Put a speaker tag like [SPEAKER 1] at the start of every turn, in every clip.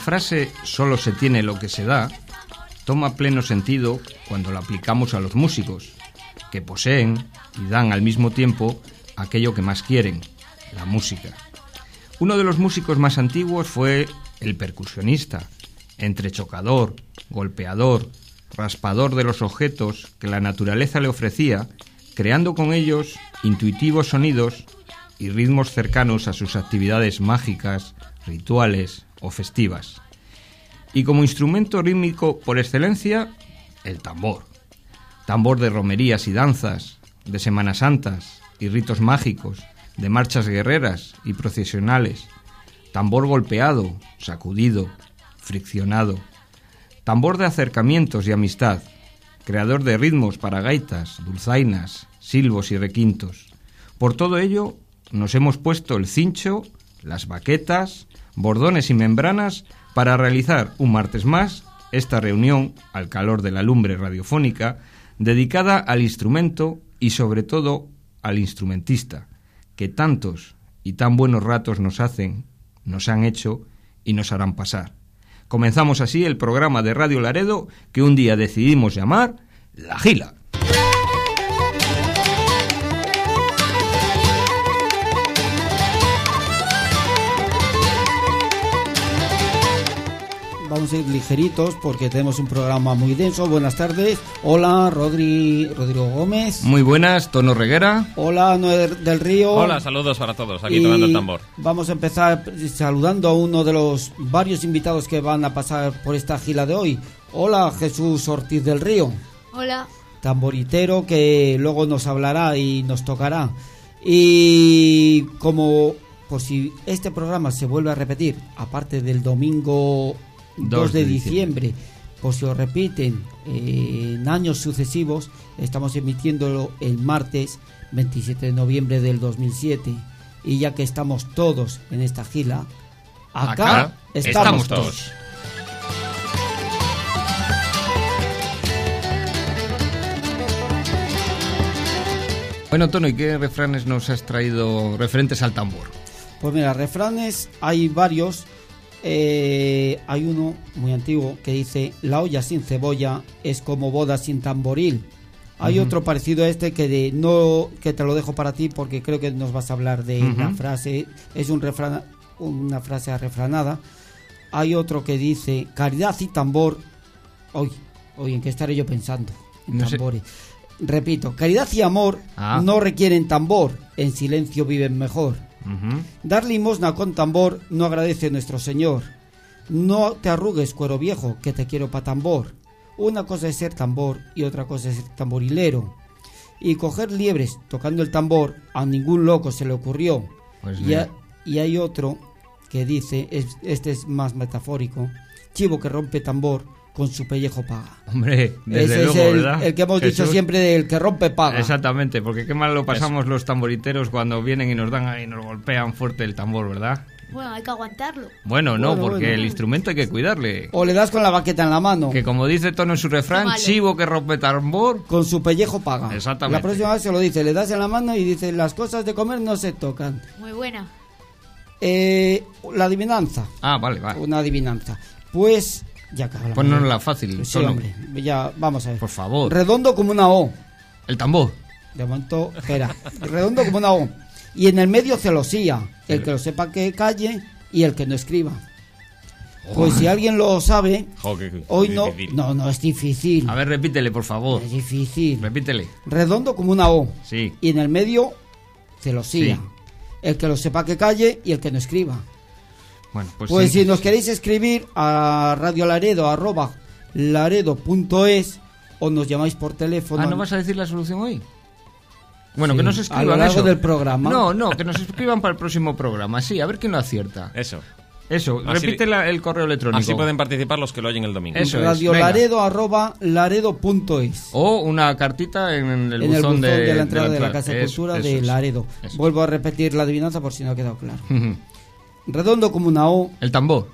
[SPEAKER 1] Frase solo se tiene lo que se da toma pleno sentido cuando la aplicamos a los músicos, que poseen y dan al mismo tiempo aquello que más quieren, la música. Uno de los músicos más antiguos fue el percusionista, entrechocador, golpeador, raspador de los objetos que la naturaleza le ofrecía, creando con ellos intuitivos sonidos y ritmos cercanos a sus actividades mágicas, rituales o festivas. Y como instrumento rítmico por excelencia, el tambor. Tambor de romerías y danzas, de Semanas Santas y ritos mágicos, de marchas guerreras y procesionales. Tambor golpeado, sacudido, friccionado. Tambor de acercamientos y amistad, creador de ritmos para gaitas, dulzainas, silbos y requintos. Por todo ello, nos hemos puesto el cincho, las baquetas, bordones y membranas para realizar un martes más esta reunión al calor de la lumbre radiofónica dedicada al instrumento y sobre todo al instrumentista, que tantos y tan buenos ratos nos hacen, nos han hecho y nos harán pasar. Comenzamos así el programa de Radio Laredo que un día decidimos llamar La Gila.
[SPEAKER 2] Vamos a ir ligeritos porque tenemos un programa muy denso. Buenas tardes. Hola, Rodri, Rodrigo Gómez.
[SPEAKER 1] Muy buenas, Tono Reguera.
[SPEAKER 2] Hola, Noé del Río.
[SPEAKER 3] Hola, saludos para todos, aquí tomando el tambor.
[SPEAKER 2] Vamos a empezar saludando a uno de los varios invitados que van a pasar por esta gila de hoy. Hola, Jesús Ortiz del Río.
[SPEAKER 4] Hola.
[SPEAKER 2] Tamboritero que luego nos hablará y nos tocará. Y como por si este programa se vuelve a repetir, aparte del domingo 2 de diciembre, por si lo repiten eh, en años sucesivos, estamos emitiéndolo el martes 27 de noviembre del 2007. Y ya que estamos todos en esta gila, acá, estamos, todos.
[SPEAKER 1] Bueno, Tono, ¿y qué refranes nos has traído referentes al tambor?
[SPEAKER 2] Pues mira, refranes hay varios. Eh, hay uno muy antiguo que dice, la olla sin cebolla es como boda sin tamboril. Hay otro parecido a este que de, no que te lo dejo para ti porque creo que nos vas a hablar de la frase, es un refrán, una frase refranada. Hay otro que dice, caridad y tambor. Hoy, hoy en qué estaré yo pensando. En tambores. Repito, caridad y amor ah. no requieren tambor, en silencio viven mejor. Dar limosna con tambor no agradece nuestro Señor. No te arrugues, cuero viejo, que te quiero pa' tambor. Una cosa es ser tambor y otra cosa es ser tamborilero. Y coger liebres tocando el tambor a ningún loco se le ocurrió. Pues y, hay otro que dice, este es más metafórico, chivo que rompe tambor con su pellejo paga.
[SPEAKER 1] Hombre, desde
[SPEAKER 2] Ese es el, que hemos dicho siempre del que rompe paga.
[SPEAKER 1] Exactamente, porque qué mal lo pasamos los tamboriteros cuando vienen y nos dan y nos golpean fuerte el tambor, ¿verdad?
[SPEAKER 4] Bueno, hay que aguantarlo.
[SPEAKER 1] Bueno, no, porque el instrumento hay que cuidarle.
[SPEAKER 2] O le das con la baqueta en la mano.
[SPEAKER 1] Que como dice Tono en su refrán, chivo que rompe tambor.
[SPEAKER 2] Con su pellejo paga.
[SPEAKER 1] Exactamente.
[SPEAKER 2] La próxima vez se lo dice, le das en la mano y dice, las cosas de comer no se tocan.
[SPEAKER 4] Muy buena.
[SPEAKER 2] Eh, la adivinanza.
[SPEAKER 1] Ah, vale, vale.
[SPEAKER 2] Una adivinanza. Pues ya
[SPEAKER 1] Ponnos la fácil.
[SPEAKER 2] Sí, hombre. Ya, vamos a ver.
[SPEAKER 1] Por favor.
[SPEAKER 2] Redondo como una O.
[SPEAKER 1] El tambor.
[SPEAKER 2] De momento, espera. Redondo como una O. Y en el medio celosía. El que lo sepa que calle y el que no escriba. Pues si alguien lo sabe, hoy no, no, no es difícil.
[SPEAKER 1] A ver, repítele, por favor.
[SPEAKER 2] Es difícil.
[SPEAKER 1] Repítele.
[SPEAKER 2] Redondo como una O.
[SPEAKER 1] Sí.
[SPEAKER 2] Y en el medio, celosía. El que lo sepa que calle y el que no escriba.
[SPEAKER 1] Bueno, pues,
[SPEAKER 2] pues si nos queréis escribir a radiolaredo arroba laredo.es o nos llamáis por teléfono.
[SPEAKER 1] Ah, ¿no vas a decir la solución hoy? Bueno, que nos escriban a lo
[SPEAKER 2] largo del programa.
[SPEAKER 1] No, no, que nos escriban para el próximo programa. Sí, a ver quién lo acierta.
[SPEAKER 3] Eso.
[SPEAKER 1] Eso, repite el correo electrónico.
[SPEAKER 3] Así pueden participar los que lo oyen el domingo.
[SPEAKER 2] Eso Radiolaredo arroba laredo.es.
[SPEAKER 1] O una cartita en el, buzón,
[SPEAKER 2] de, la entrada de la, Casa de Cultura de Laredo. Vuelvo a repetir la adivinanza por si no ha quedado claro redondo como una O.
[SPEAKER 1] El tambor.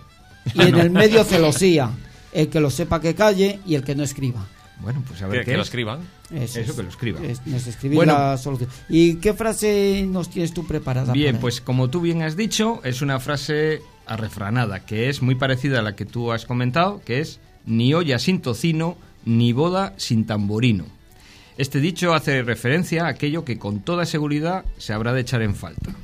[SPEAKER 2] Y en el medio celosía. El que lo sepa que calle y el que no escriba.
[SPEAKER 1] Bueno, pues a ver
[SPEAKER 3] qué. Que lo escriban.
[SPEAKER 1] Eso, que lo escriban.
[SPEAKER 2] nos escriben la solución. ¿Y qué frase nos tienes tú preparada?
[SPEAKER 1] Bien, pues como tú bien has dicho, es una frase arrefranada, que es muy parecida a la que tú has comentado, que es ni olla sin tocino, ni boda sin tamborino. Este dicho hace referencia a aquello que con toda seguridad se habrá de echar en falta.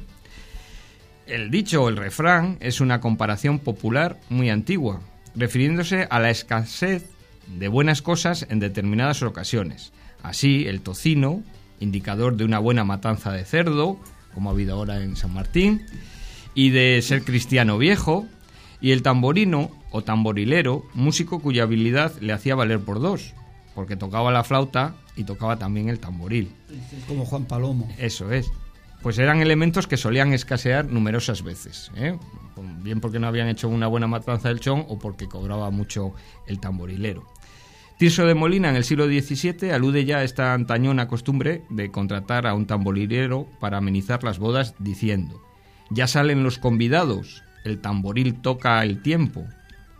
[SPEAKER 1] El dicho o el refrán es una comparación popular muy antigua, refiriéndose a la escasez de buenas cosas en determinadas ocasiones. Así, el tocino, indicador de una buena matanza de cerdo, como ha habido ahora en San Martín, y de ser cristiano viejo, y el tamborino o tamborilero, músico cuya habilidad le hacía valer por dos, porque tocaba la flauta y tocaba también el tamboril.
[SPEAKER 2] Como Juan Palomo.
[SPEAKER 1] Eso es. Pues eran elementos que solían escasear numerosas veces, ¿eh? bien porque no habían hecho una buena matanza del chón o porque cobraba mucho el tamborilero. Tirso de Molina en el siglo XVII alude ya a esta antañona costumbre de contratar a un tamborilero para amenizar las bodas diciendo, ya salen los convidados, el tamboril toca el tiempo,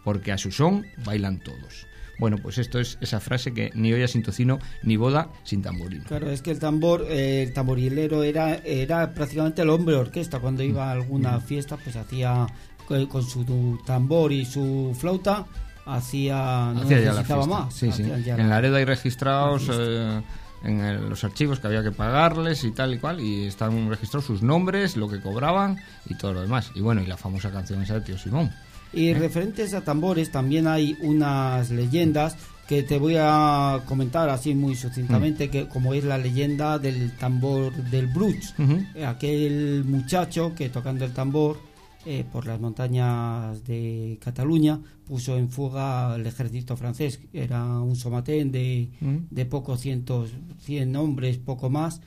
[SPEAKER 1] porque a su son bailan todos. Bueno, pues esto es esa frase que ni olla sin tocino, ni boda sin tamboril.
[SPEAKER 2] Claro, es que el tambor, eh, el tamborilero era, era prácticamente el hombre orquesta. Cuando iba a alguna fiesta, pues hacía con su tambor y su flauta, hacía, no necesitaba más.
[SPEAKER 1] Sí, sí. En la red hay registrados eh, en los archivos que había que pagarles y tal y cual, y están registrados sus nombres, lo que cobraban y todo lo demás. Y bueno, y la famosa canción esa de Tío Simón.
[SPEAKER 2] Y referentes a tambores también hay unas leyendas que te voy a comentar así muy sucintamente, mm. que como es la leyenda del tambor del Bruch, aquel muchacho que tocando el tambor eh, por las montañas de Cataluña puso en fuga al ejército francés, era un somatén de, mm. de pocos cientos, cien hombres, poco más,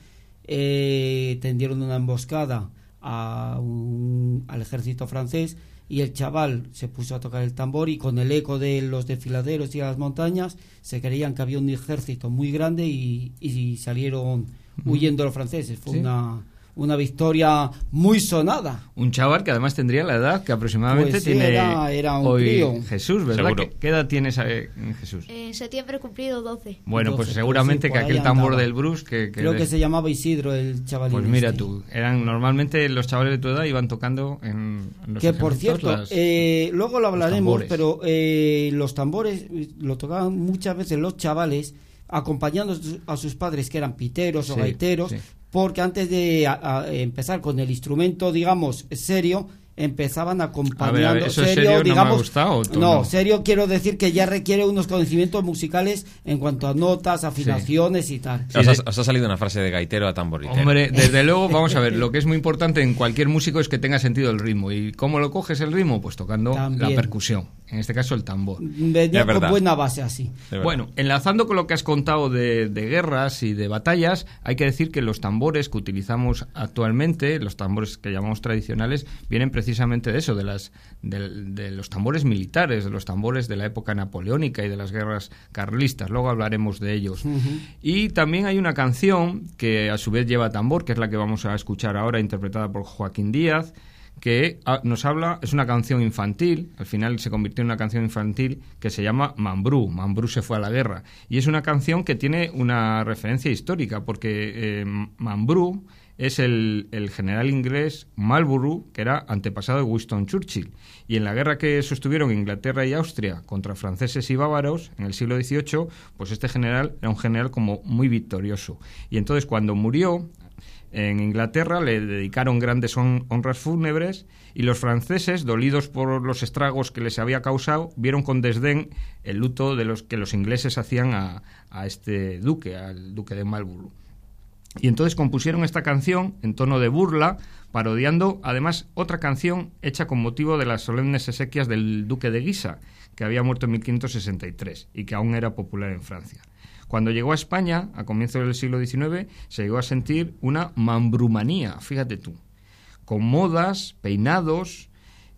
[SPEAKER 2] eh, tendieron una emboscada a al ejército francés y el chaval se puso a tocar el tambor y con el eco de los desfiladeros y las montañas se creían que había un ejército muy grande y, y salieron huyendo los franceses. Fue una una victoria muy sonada.
[SPEAKER 1] Un chaval que además tendría la edad que aproximadamente pues tiene
[SPEAKER 2] era, un
[SPEAKER 1] hoy Jesús, ¿verdad? ¿Qué, edad tienes eh, Jesús?
[SPEAKER 4] En septiembre cumplido 12.
[SPEAKER 1] Bueno, pues seguramente que aquel tambor del Bruce que,
[SPEAKER 2] Creo que se llamaba Isidro el chaval.
[SPEAKER 1] Pues mira tú, eran normalmente los chavales de tu edad iban tocando en, los
[SPEAKER 2] Que por cierto, eh, luego lo hablaremos, pero eh, los tambores lo tocaban muchas veces los chavales acompañando a sus padres que eran piteros o gaiteros, porque antes de empezar con el instrumento, digamos, serio, empezaban acompañando.
[SPEAKER 1] serio, digamos
[SPEAKER 2] no, serio quiero decir que ya requiere unos conocimientos musicales en cuanto a notas afinaciones y tal.
[SPEAKER 3] Os, ha, salido una frase de gaitero a tamborilero
[SPEAKER 1] hombre desde luego vamos a ver lo que es muy importante en cualquier músico es que tenga sentido el ritmo. Y cómo lo coges el ritmo pues tocando la percusión en este caso el tambor.
[SPEAKER 2] Venía con buena base así.
[SPEAKER 1] Bueno enlazando con lo que has contado de, de guerras y de batallas hay que decir que los tambores que utilizamos actualmente los tambores que llamamos tradicionales vienen precisamente precisamente de eso, de, las, de, los tambores militares, de los tambores de la época napoleónica y de las guerras carlistas. Luego hablaremos de ellos. Y también hay una canción que a su vez lleva tambor, que es la que vamos a escuchar ahora, interpretada por Joaquín Díaz que ah, nos habla, es una canción infantil, al final se convirtió en una canción infantil que se llama Mambrú, Mambrú se fue a la guerra, y es una canción que tiene una referencia histórica, porque eh, Mambrú es el, general inglés Marlborough, que era antepasado de Winston Churchill. Y en la guerra que sostuvieron Inglaterra y Austria contra franceses y bávaros en el siglo XVIII, pues este general era un general como muy victorioso. Y entonces cuando murió en Inglaterra le dedicaron grandes honras fúnebres y los franceses, dolidos por los estragos que les había causado, vieron con desdén el luto de los que los ingleses hacían a, a este duque, al duque de Marlborough. Y entonces compusieron esta canción en tono de burla, parodiando además otra canción hecha con motivo de las solemnes exequias del duque de Guisa, que había muerto en 1563 y que aún era popular en Francia. Cuando llegó a España, a comienzos del siglo XIX, se llegó a sentir una mambrumanía, fíjate tú, con modas, peinados,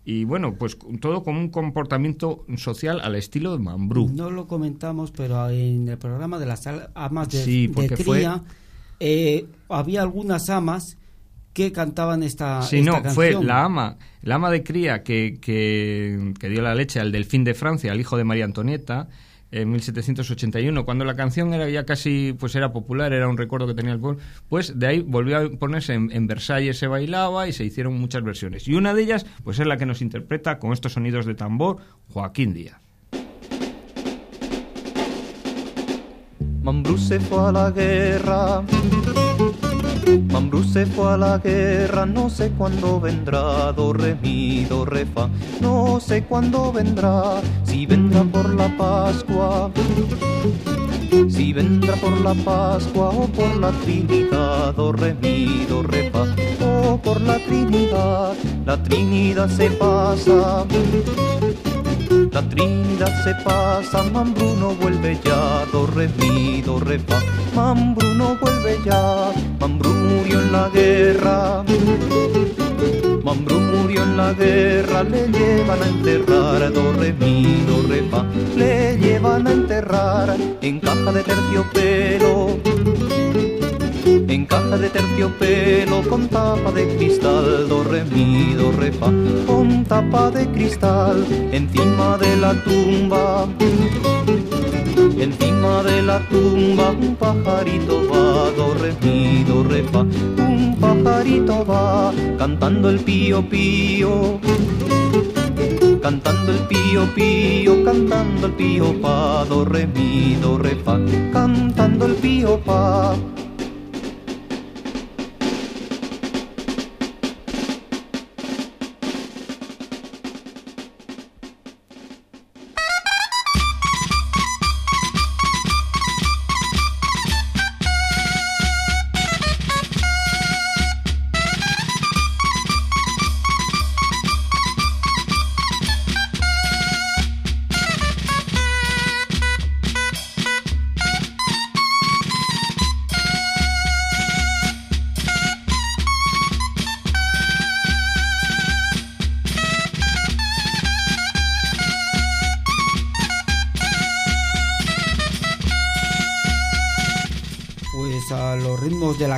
[SPEAKER 1] y bueno, pues todo con un comportamiento social al estilo de Mambrú.
[SPEAKER 2] No lo comentamos, pero en el programa de las amas de, sí, porque cría eh, había algunas amas que cantaban esta,
[SPEAKER 1] sí, no, fue la ama, la ama de cría que, que, dio la leche al delfín de Francia, al hijo de María Antonieta, en 1781, cuando la canción era ya casi, pues era popular, era un recuerdo que tenía el pueblo, pues de ahí volvió a ponerse en, en Versalles, se bailaba y se hicieron muchas versiones. Y una de ellas, pues es la que nos interpreta con estos sonidos de tambor Joaquín Díaz.
[SPEAKER 5] Mambrú se fue a la guerra. Mambrú se fue a la guerra, no sé cuándo vendrá, do re mi, do re fa, no sé cuándo vendrá, si vendrá por la Pascua, si vendrá por la Pascua o por la Trinidad, do re mi, do re fa, o por la Trinidad, la Trinidad se pasa. La Trinidad se pasa, Mambruno vuelve ya, do re mi, do re. Mambruno vuelve ya, Mambrú murió en la guerra. Mambrú murió en la guerra, le llevan a enterrar, do re mi, re. Le llevan a enterrar en caja de terciopelo. Caja de terciopelo con tapa de cristal, do re mi, con tapa de cristal, encima de la tumba. Encima de la tumba un pajarito va, do re mi, un pajarito va, cantando el pío pío. Cantando el pío pío, cantando el pío pa, do re mi, cantando el pío pa.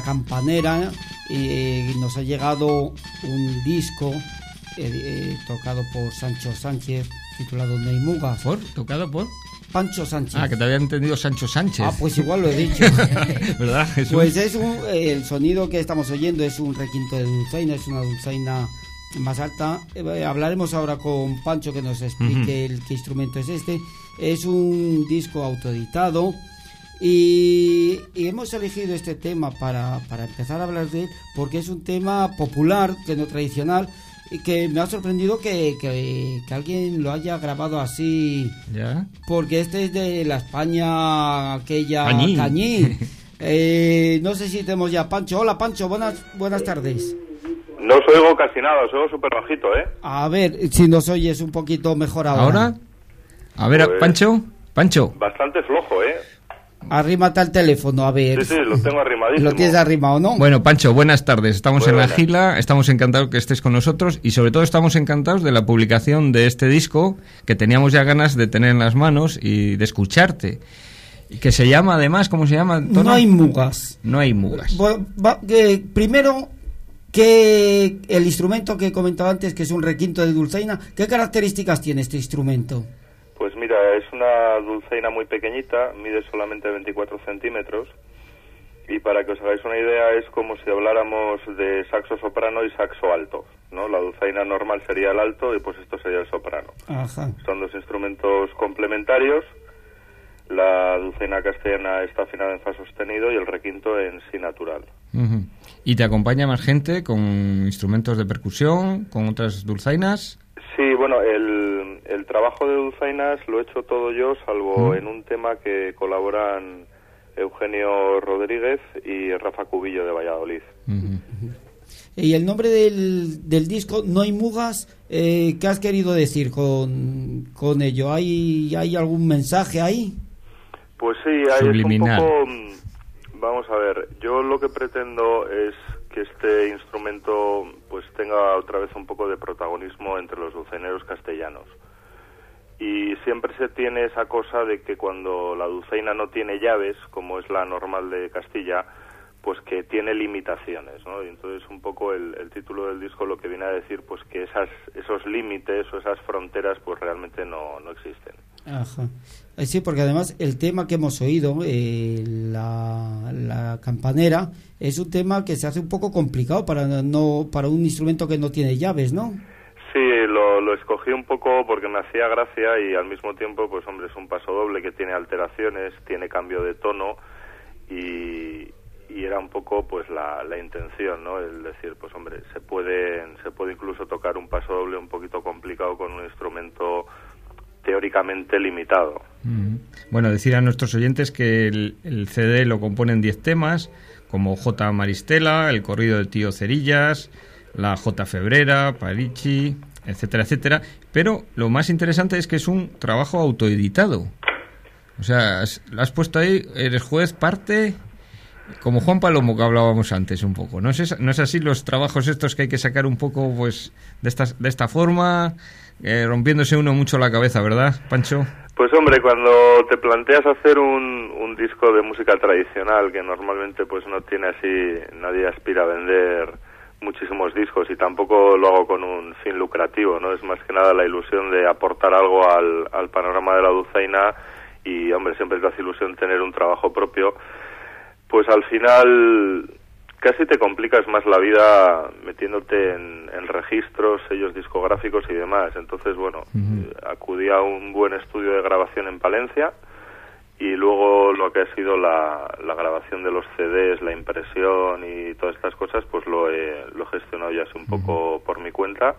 [SPEAKER 2] La campanera eh, nos ha llegado un disco eh, eh, tocado por Sancho Sánchez titulado Neymugas.
[SPEAKER 1] ¿Por? ¿Tocado por?
[SPEAKER 2] Pancho Sánchez.
[SPEAKER 1] Ah, que te había entendido Sancho Sánchez.
[SPEAKER 2] Ah, pues igual lo he dicho.
[SPEAKER 1] ¿Verdad, Jesús?
[SPEAKER 2] Pues es un, eh, el sonido que estamos oyendo es un requinto de dulzaina, es una dulzaina más alta. Eh, hablaremos ahora con Pancho que nos explique el, qué instrumento es este. Es un disco autoeditado y, y hemos elegido este tema para, para empezar a hablar de él porque es un tema popular, que no tradicional y que me ha sorprendido que, que, que alguien lo haya grabado así
[SPEAKER 1] ¿Ya?
[SPEAKER 2] porque este es de la España aquella
[SPEAKER 1] Cañí.
[SPEAKER 2] Cañí. Eh, no sé si tenemos ya Pancho. Hola Pancho, buenas buenas tardes.
[SPEAKER 6] No os oigo casi nada, os oigo súper bajito, ¿eh?
[SPEAKER 2] A ver si nos oyes un poquito mejor ahora.
[SPEAKER 1] ¿Ahora? A ver,
[SPEAKER 6] Pues-
[SPEAKER 1] Pancho. Pancho.
[SPEAKER 6] Bastante flojo, ¿eh?
[SPEAKER 2] Arrímate al teléfono, a ver.
[SPEAKER 6] Sí, sí, lo tengo arrimadísimo.
[SPEAKER 2] ¿Lo tienes arrimado, no?
[SPEAKER 1] Bueno, Pancho, buenas tardes. Estamos en la. Gila, estamos encantados que estés con nosotros y sobre todo estamos encantados de la publicación de este disco que teníamos ya ganas de tener en las manos y de escucharte. Y que se llama además, ¿cómo se llama?
[SPEAKER 2] no hay mugas.
[SPEAKER 1] No hay mugas.
[SPEAKER 2] Bueno, va- que primero, que el instrumento que comentaba antes, que es un requinto de dulzaina, ¿qué características tiene este instrumento?
[SPEAKER 6] Es una dulzaina muy pequeñita, mide solamente 24 centímetros. Y para que os hagáis una idea, es como si habláramos de saxo soprano y saxo alto. ¿no? La dulzaina normal sería el alto y pues esto sería el soprano.
[SPEAKER 2] Ajá.
[SPEAKER 6] Son dos instrumentos complementarios. La dulzaina castellana está afinada en fa sostenido y el requinto en si natural.
[SPEAKER 1] ¿Y te acompaña más gente con instrumentos de percusión, con otras dulzainas?
[SPEAKER 6] Sí, bueno, el, el trabajo de dulzainas lo he hecho todo yo, salvo en un tema que colaboran Eugenio Rodríguez y Rafa Cubillo de Valladolid.
[SPEAKER 2] Y el nombre del, del disco, No hay mugas, eh, ¿qué has querido decir con, con ello? ¿Hay, ¿Hay algún mensaje ahí?
[SPEAKER 6] Pues sí, hay es un poco... mm, Vamos a ver, yo lo que pretendo es que este instrumento pues tenga otra vez un poco de protagonismo entre los dulzaineros castellanos. Y siempre se tiene esa cosa de que cuando la dulzaina no tiene llaves, como es la normal de Castilla, pues que tiene limitaciones, ¿no? Y entonces un poco el, el título del disco lo que viene a decir pues que esas, esos límites o esas fronteras pues realmente no, no existen.
[SPEAKER 2] Ajá. Eh, Sí, porque además el tema que hemos oído, eh, la, la campanera, es un tema que se hace un poco complicado para no para un instrumento que no tiene llaves, ¿no?
[SPEAKER 6] Sí, lo, lo escogí un poco porque me hacía gracia y al mismo tiempo, pues hombre, es un paso doble que tiene alteraciones, tiene cambio de tono y, y era un poco pues la, la intención, ¿no? El decir, pues hombre, se puede, se puede incluso tocar un paso doble un poquito complicado con un instrumento teóricamente limitado.
[SPEAKER 1] Bueno, decir a nuestros oyentes que el, el CD lo componen 10 temas, como J. Maristela, el corrido del tío Cerillas, la J. Febrera, Parichi, etcétera, etcétera. Pero lo más interesante es que es un trabajo autoeditado. O sea, lo has puesto ahí, eres juez, parte, como Juan Palomo que hablábamos antes un poco. ¿No es, no es así los trabajos estos que hay que sacar un poco pues de de esta forma, eh, rompiéndose uno mucho la cabeza, ¿verdad, Pancho?
[SPEAKER 6] Pues hombre, cuando te planteas hacer un, un disco de música tradicional, que normalmente pues no tiene así, nadie aspira a vender muchísimos discos y tampoco lo hago con un fin lucrativo, ¿no? Es más que nada la ilusión de aportar algo al, al panorama de la dulzaina y hombre, siempre te hace ilusión tener un trabajo propio. Pues al final casi te complicas más la vida metiéndote en, en registros, sellos discográficos y demás. Entonces, bueno, eh, acudí a un buen estudio de grabación en Palencia y luego lo que ha sido la, la grabación de los CDs, la impresión y todas estas cosas, pues lo he, lo he gestionado ya así un poco por mi cuenta.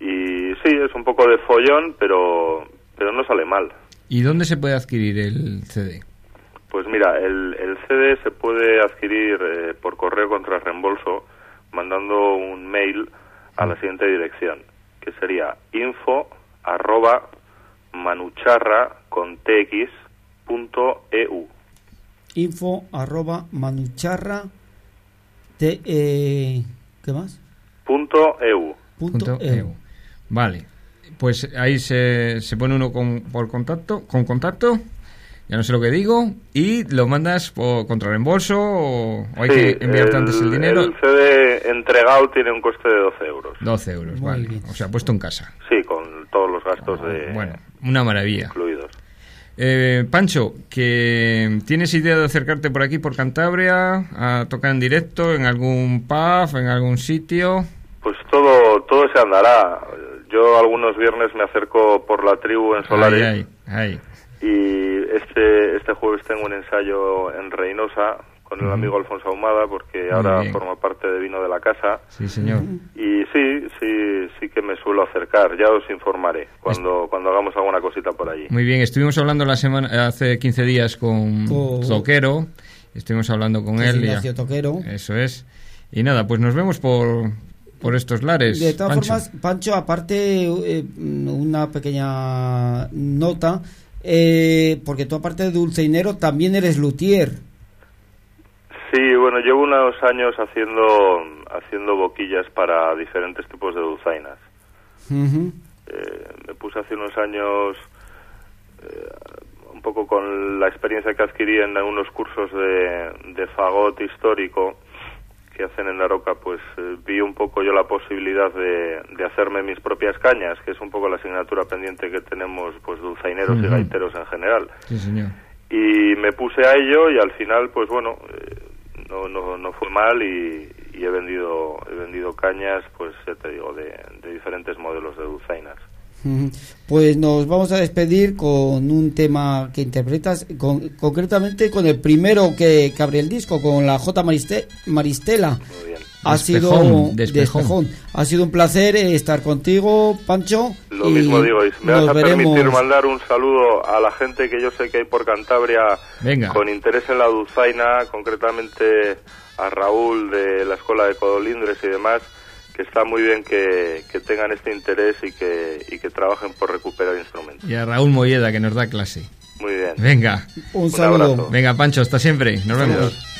[SPEAKER 6] Y sí, es un poco de follón, pero, pero no sale mal.
[SPEAKER 1] ¿Y dónde se puede adquirir el CD?
[SPEAKER 6] Pues mira, el CD se puede adquirir eh, por correo contra reembolso mandando un mail a la siguiente dirección, que sería info arroba manucharra con tx punto E eu.
[SPEAKER 2] Info arroba manucharra te, eh, ¿qué más?
[SPEAKER 6] Punto E eu.
[SPEAKER 2] Punto, EU.
[SPEAKER 1] EU. Vale. Pues ahí se, se pone uno con, por contacto, con contacto, ya no sé lo que digo, y lo mandas por contra reembolso o, o hay
[SPEAKER 6] Sí,
[SPEAKER 1] que enviarte antes el dinero.
[SPEAKER 6] El CD entregado tiene un coste de 12 euros.
[SPEAKER 1] 12 euros,
[SPEAKER 2] Muy
[SPEAKER 1] vale.
[SPEAKER 2] bien.
[SPEAKER 1] O sea, puesto en casa.
[SPEAKER 6] Sí, con todos los gastos de
[SPEAKER 1] Bueno, una maravilla.
[SPEAKER 6] incluidos.
[SPEAKER 1] Eh, Pancho, que tienes idea de acercarte por aquí, por Cantabria, a tocar en directo, en algún pub, en algún sitio.
[SPEAKER 6] Pues todo, todo se andará. Yo algunos viernes me acerco por la tribu en Solares
[SPEAKER 1] Ahí, ahí, ahí.
[SPEAKER 6] Y este, este jueves tengo un ensayo en Reynosa con el amigo Alfonso Ahumada porque ahora
[SPEAKER 1] bien.
[SPEAKER 6] forma parte de Vino de la Casa
[SPEAKER 1] Sí, señor.
[SPEAKER 6] y sí, sí, sí que me suelo acercar. Ya os informaré cuando, cuando hagamos alguna cosita por allí.
[SPEAKER 1] Muy bien, estuvimos hablando la semana hace 15 días con Toquero, estuvimos hablando con él. y-
[SPEAKER 2] Ignacio Toquero.
[SPEAKER 1] Eso es. Y nada, pues nos vemos por, por estos lares.
[SPEAKER 2] De todas
[SPEAKER 1] Pancho.
[SPEAKER 2] formas, Pancho, aparte, eh, una pequeña nota, eh, porque tú aparte de dulceinero también eres luthier.
[SPEAKER 6] Sí, bueno, llevo unos años haciendo, haciendo boquillas para diferentes tipos de dulzainas. Eh, me puse hace unos años eh, un poco con la experiencia que adquirí en algunos cursos de, de fagot histórico que hacen en la roca, pues eh, vi un poco yo la posibilidad de, de hacerme mis propias cañas, que es un poco la asignatura pendiente que tenemos pues dulzaineros y gaiteros en general.
[SPEAKER 1] Sí, señor.
[SPEAKER 6] Y me puse a ello y al final, pues bueno, eh, no, no, no fue mal y, y he vendido he vendido cañas, pues ya te digo, de, de diferentes modelos de dulzainas.
[SPEAKER 2] Pues nos vamos a despedir con un tema que interpretas, con- concretamente con el primero que, que abre el disco, con la J. Mariste- Maristela.
[SPEAKER 6] Muy bien.
[SPEAKER 2] Ha
[SPEAKER 1] Despejón,
[SPEAKER 2] sido
[SPEAKER 1] despejón.
[SPEAKER 2] despejón. Ha sido un placer eh, estar contigo, Pancho.
[SPEAKER 6] Lo
[SPEAKER 2] y
[SPEAKER 6] mismo digo, y me vas a permitir mandar un saludo a la gente que yo sé que hay por Cantabria
[SPEAKER 1] Venga.
[SPEAKER 6] con interés en la dulzaina, concretamente a Raúl de la Escuela de Codolindres y demás, que está muy bien que, que tengan este interés y que, y que trabajen por recuperar instrumentos.
[SPEAKER 1] Y a Raúl Molleda, que nos da clase.
[SPEAKER 6] Muy bien.
[SPEAKER 1] Venga.
[SPEAKER 2] Un
[SPEAKER 6] Un
[SPEAKER 2] saludo.
[SPEAKER 6] abrazo.
[SPEAKER 1] Venga, Pancho, hasta siempre. Nos vemos.
[SPEAKER 6] Adiós.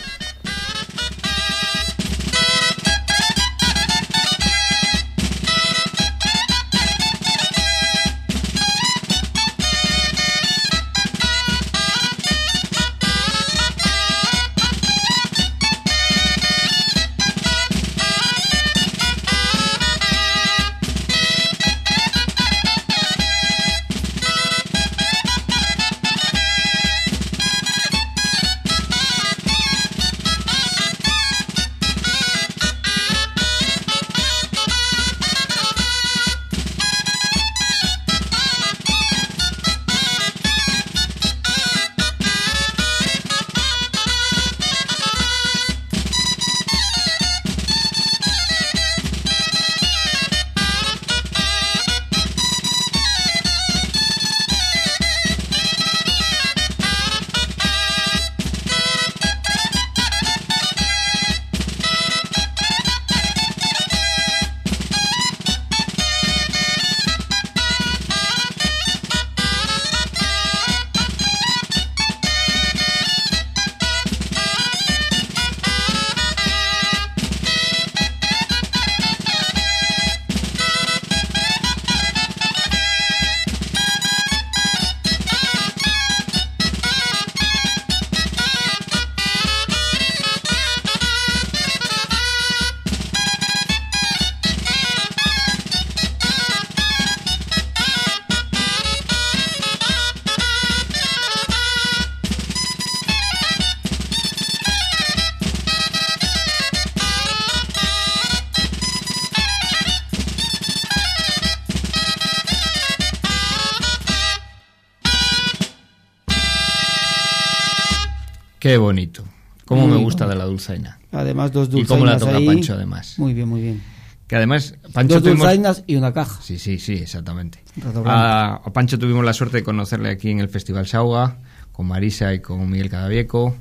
[SPEAKER 1] Qué bonito. Cómo me gusta de la dulzaina.
[SPEAKER 2] Además, dos
[SPEAKER 1] Y
[SPEAKER 2] dulzainas
[SPEAKER 1] cómo la toca
[SPEAKER 2] ahí.
[SPEAKER 1] Pancho, además.
[SPEAKER 2] Muy bien, muy bien.
[SPEAKER 1] Que además, Pancho
[SPEAKER 2] dos
[SPEAKER 1] tuvimos...
[SPEAKER 2] dulzainas y una caja.
[SPEAKER 1] Sí, sí, sí, exactamente. A, a Pancho tuvimos la suerte de conocerle aquí en el Festival Sauga, con Marisa y con Miguel Cadavieco.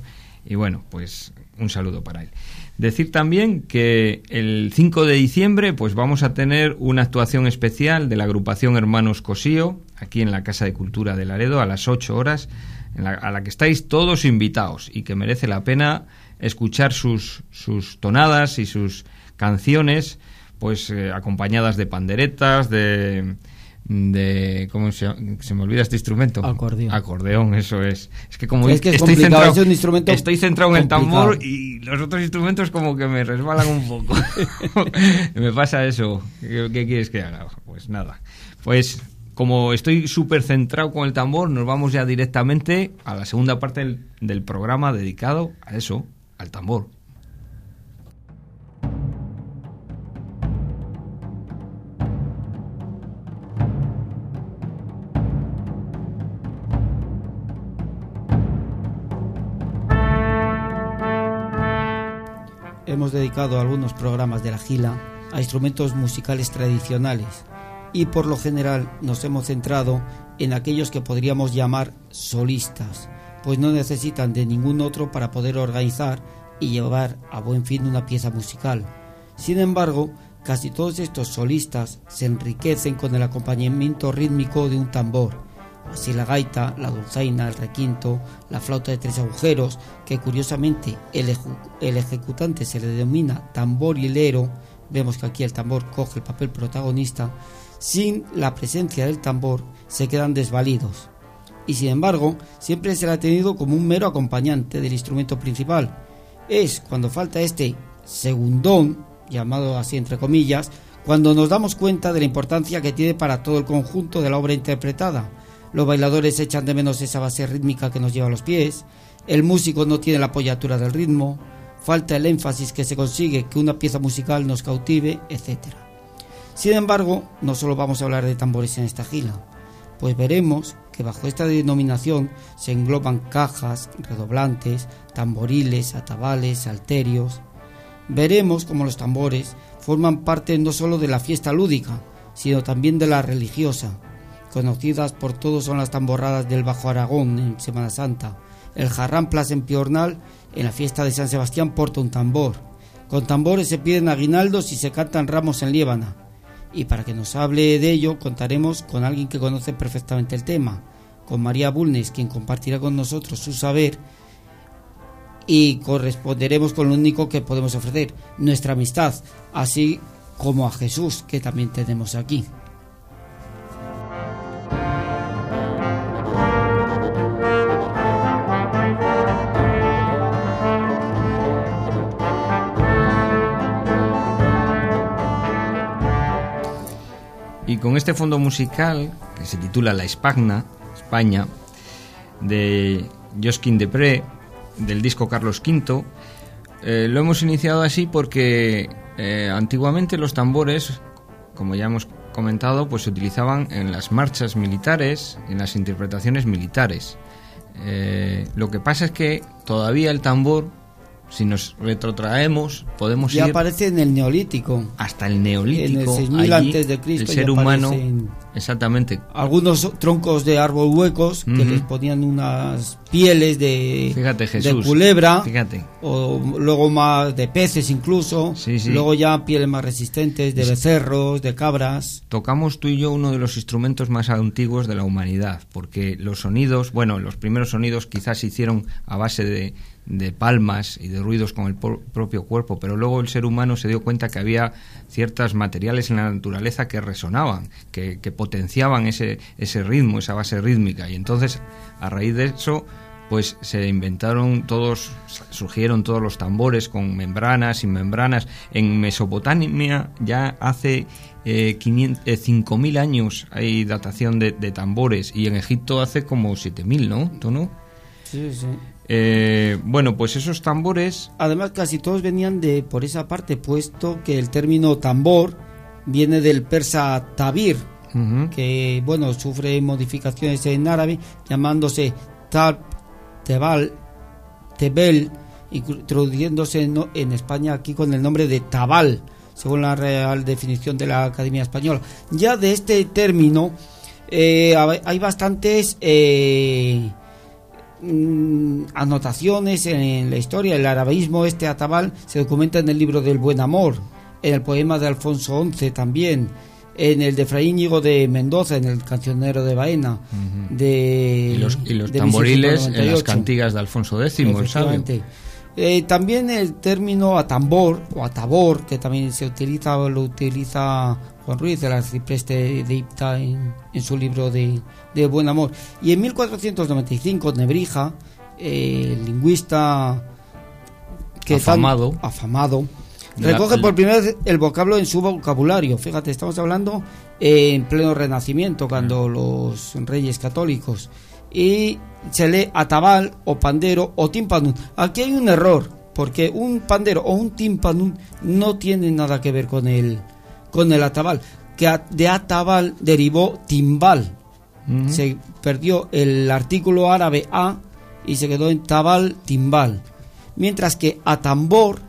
[SPEAKER 1] Y bueno, pues un saludo para él. Decir también que el 5 de diciembre pues vamos a tener una actuación especial de la agrupación Hermanos Cosío, aquí en la Casa de Cultura de Laredo, a las 8 horas, en la- a la que estáis todos invitados y que merece la pena escuchar sus, sus tonadas y sus canciones, pues eh, acompañadas de panderetas, de, de ¿cómo se, llama? se me olvida este instrumento?
[SPEAKER 2] Acordeón.
[SPEAKER 1] Acordeón, eso es. Es que como
[SPEAKER 2] Es que es
[SPEAKER 1] estoy centrado,
[SPEAKER 2] es un instrumento
[SPEAKER 1] estoy centrado en el tambor y los otros instrumentos como que me resbalan un poco. me pasa eso. ¿Qué, qué quieres que haga? Pues nada. Pues como estoy súper centrado con el tambor, nos vamos ya directamente a la segunda parte del, del programa dedicado a eso, al tambor.
[SPEAKER 2] Hemos dedicado algunos programas de la Gila a instrumentos musicales tradicionales y por lo general nos hemos centrado en aquellos que podríamos llamar solistas, pues no necesitan de ningún otro para poder organizar y llevar a buen fin una pieza musical. Sin embargo, casi todos estos solistas se enriquecen con el acompañamiento rítmico de un tambor, Así la gaita, la dulzaina, el requinto, la flauta de tres agujeros, que curiosamente el, el ejecutante se le denomina tamborilero, vemos que aquí el tambor coge el papel protagonista, sin la presencia del tambor se quedan desvalidos. Y sin embargo, siempre se le ha tenido como un mero acompañante del instrumento principal. Es cuando falta este segundón, llamado así entre comillas, cuando nos damos cuenta de la importancia que tiene para todo el conjunto de la obra interpretada. Los bailadores echan de menos esa base rítmica que nos lleva a los pies, el músico no tiene la apoyatura del ritmo, falta el énfasis que se consigue que una pieza musical nos cautive, etc. Sin embargo, no solo vamos a hablar de tambores en esta gila, pues veremos que bajo esta denominación se engloban cajas, redoblantes, tamboriles, atabales, salterios. Veremos cómo los tambores forman parte no solo de la fiesta lúdica, sino también de la religiosa. Conocidas por todos son las tamborradas del Bajo Aragón en Semana Santa. El jarramplas en Piornal en la fiesta de San Sebastián porta un tambor. Con tambores se piden aguinaldos y se cantan ramos en Líbana. Y para que nos hable de ello contaremos con alguien que conoce perfectamente el tema, con María Bulnes, quien compartirá con nosotros su saber y corresponderemos con lo único que podemos ofrecer, nuestra amistad, así como a Jesús, que también tenemos aquí.
[SPEAKER 1] Y con este fondo musical, que se titula La Espagna, España, de Josquin Depré, del disco Carlos V, eh, lo hemos iniciado así porque eh, antiguamente los tambores, como ya hemos comentado, pues se utilizaban en las marchas militares, en las interpretaciones militares. Eh, lo que pasa es que todavía el tambor, si nos retrotraemos, podemos
[SPEAKER 2] Ya
[SPEAKER 1] ir
[SPEAKER 2] aparece en el Neolítico.
[SPEAKER 1] hasta el neolítico.
[SPEAKER 2] En el 6000
[SPEAKER 1] Allí,
[SPEAKER 2] antes de Cristo
[SPEAKER 1] el ser humano, exactamente,
[SPEAKER 2] Algunos troncos de árbol huecos que les ponían unas pieles de,
[SPEAKER 1] Fíjate,
[SPEAKER 2] de
[SPEAKER 1] Jesús.
[SPEAKER 2] culebra,
[SPEAKER 1] Fíjate.
[SPEAKER 2] o luego más de peces incluso,
[SPEAKER 1] Sí, sí.
[SPEAKER 2] luego ya pieles más resistentes de becerros, de cabras.
[SPEAKER 1] Tocamos tú y yo uno de los instrumentos más antiguos de la humanidad, porque los sonidos, bueno, los primeros sonidos quizás se hicieron a base de, de palmas y de ruidos con el propio cuerpo, pero luego el ser humano se dio cuenta que había ciertos materiales en la naturaleza que resonaban, que, que potenciaban ese, ese ritmo, esa base rítmica, y entonces a raíz de eso pues se inventaron todos, surgieron todos los tambores con membranas, sin membranas. En Mesopotamia ya hace eh, 500, eh, 5.000 años hay datación de, de tambores y en Egipto hace como 7.000, ¿no? ¿Tono?
[SPEAKER 2] Sí, sí.
[SPEAKER 1] Eh, bueno, pues esos tambores...
[SPEAKER 2] Además casi todos venían de por esa parte, puesto que el término tambor viene del persa tabir, que bueno sufre modificaciones en árabe llamándose tab tebal tebel, introduciéndose en, en España aquí con el nombre de tabal, según la real definición de la Academia Española. Ya de este término eh, hay bastantes eh, mm, anotaciones en la historia. El arabeísmo, este atabal, se documenta en el libro del Buen Amor, en el poema de Alfonso XI también, en el de Fray Íñigo de Mendoza, en el cancionero de Baena, de,
[SPEAKER 1] Y los, y los
[SPEAKER 2] de
[SPEAKER 1] tamboriles en las
[SPEAKER 2] 1698.
[SPEAKER 1] cantigas de Alfonso X, el sabio.
[SPEAKER 2] Eh, también el término atambor o atabor, que también se utiliza, lo utiliza Juan Ruiz, el arcipreste de Ipta, en, en su libro de, de Buen Amor. Y en 1495, Nebrija, eh, el lingüista que tan-
[SPEAKER 1] Afamado.
[SPEAKER 2] afamado,
[SPEAKER 1] De la-
[SPEAKER 2] recoge por primera vez el vocablo en su vocabulario. Fíjate, estamos hablando eh, en pleno Renacimiento, cuando los reyes católicos. Y se lee atabal o pandero o timpanum. Aquí hay un error, porque un pandero o un timpanum no tiene nada que ver con el, con el atabal. Que de atabal derivó timbal. Se perdió el artículo árabe a y se quedó en tabal timbal. Mientras que atambor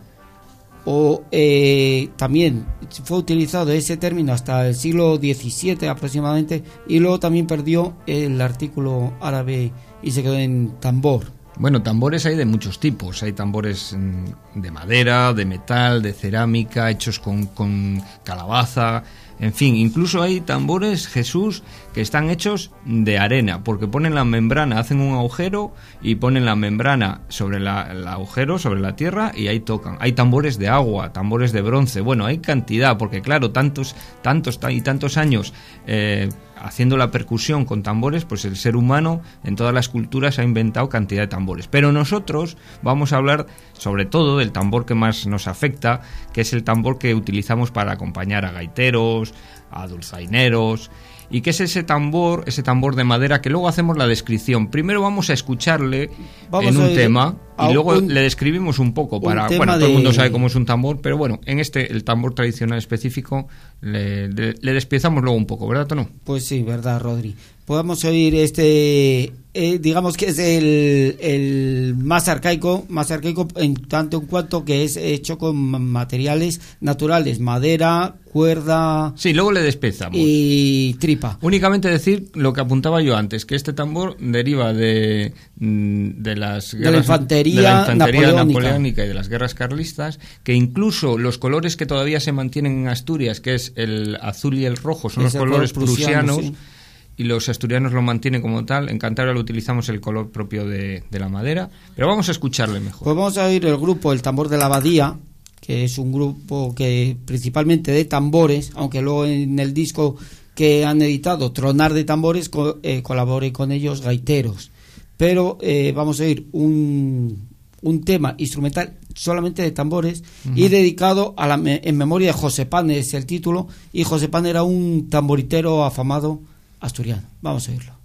[SPEAKER 2] o eh, también fue utilizado ese término hasta el siglo XVII aproximadamente y luego también perdió el artículo árabe y se quedó en tambor.
[SPEAKER 1] Bueno, tambores hay de muchos tipos. Hay tambores mm, de madera, de metal, de cerámica, hechos con, con calabaza. En fin, incluso hay tambores, Jesús, que están hechos de arena, porque ponen la membrana, hacen un agujero y ponen la membrana sobre la, el agujero, sobre la tierra, y ahí tocan. Hay tambores de agua, tambores de bronce. Bueno, hay cantidad, porque claro, tantos, tantos ta- y tantos años eh, haciendo la percusión con tambores, pues el ser humano en todas las culturas ha inventado cantidad de tambores. Pero nosotros vamos a hablar sobre todo del tambor que más nos afecta, que es el tambor que utilizamos para acompañar a gaiteros, a dulzaineros. ¿Y qué es ese tambor, ese tambor de madera que luego hacemos la descripción? Primero vamos a escucharle
[SPEAKER 2] Vamos
[SPEAKER 1] en un tema y luego
[SPEAKER 2] un-
[SPEAKER 1] le describimos un poco para...
[SPEAKER 2] tema
[SPEAKER 1] Bueno, todo el mundo
[SPEAKER 2] de-
[SPEAKER 1] sabe cómo es un tambor, pero bueno, en este, el tambor tradicional específico, le, le, le despiezamos luego un poco, ¿verdad o no?
[SPEAKER 2] Pues sí, verdad, Rodri. Podemos oír este, eh, digamos que es el, el más arcaico, más arcaico en tanto en cuanto que es hecho con ma- materiales naturales, madera, cuerda
[SPEAKER 1] Sí, luego le despezamos.
[SPEAKER 2] y tripa.
[SPEAKER 1] Únicamente decir lo que apuntaba yo antes, que este tambor deriva de, mm, de las
[SPEAKER 2] De la infantería
[SPEAKER 1] de la infantería
[SPEAKER 2] napoleónica.
[SPEAKER 1] napoleónica y de las guerras carlistas, que incluso los colores que todavía se mantienen en Asturias, que es el azul y el rojo, son
[SPEAKER 2] Es
[SPEAKER 1] los colores
[SPEAKER 2] color prusiano,
[SPEAKER 1] prusianos.
[SPEAKER 2] sí.
[SPEAKER 1] Y los asturianos lo mantienen como tal. En Cantabria lo utilizamos el color propio de, de la madera. Pero vamos a escucharle mejor.
[SPEAKER 2] Pues vamos a oír el grupo El Tambor de la Abadía, que es un grupo que principalmente de tambores, aunque luego en el disco que han editado, Tronar de Tambores, co- eh, colabore con ellos gaiteros. Pero eh, vamos a oír un, un tema instrumental solamente de tambores y dedicado a la me- en memoria de José Pan, es el título, y José Pan era un tamboritero afamado asturiano. Vamos a oírlo.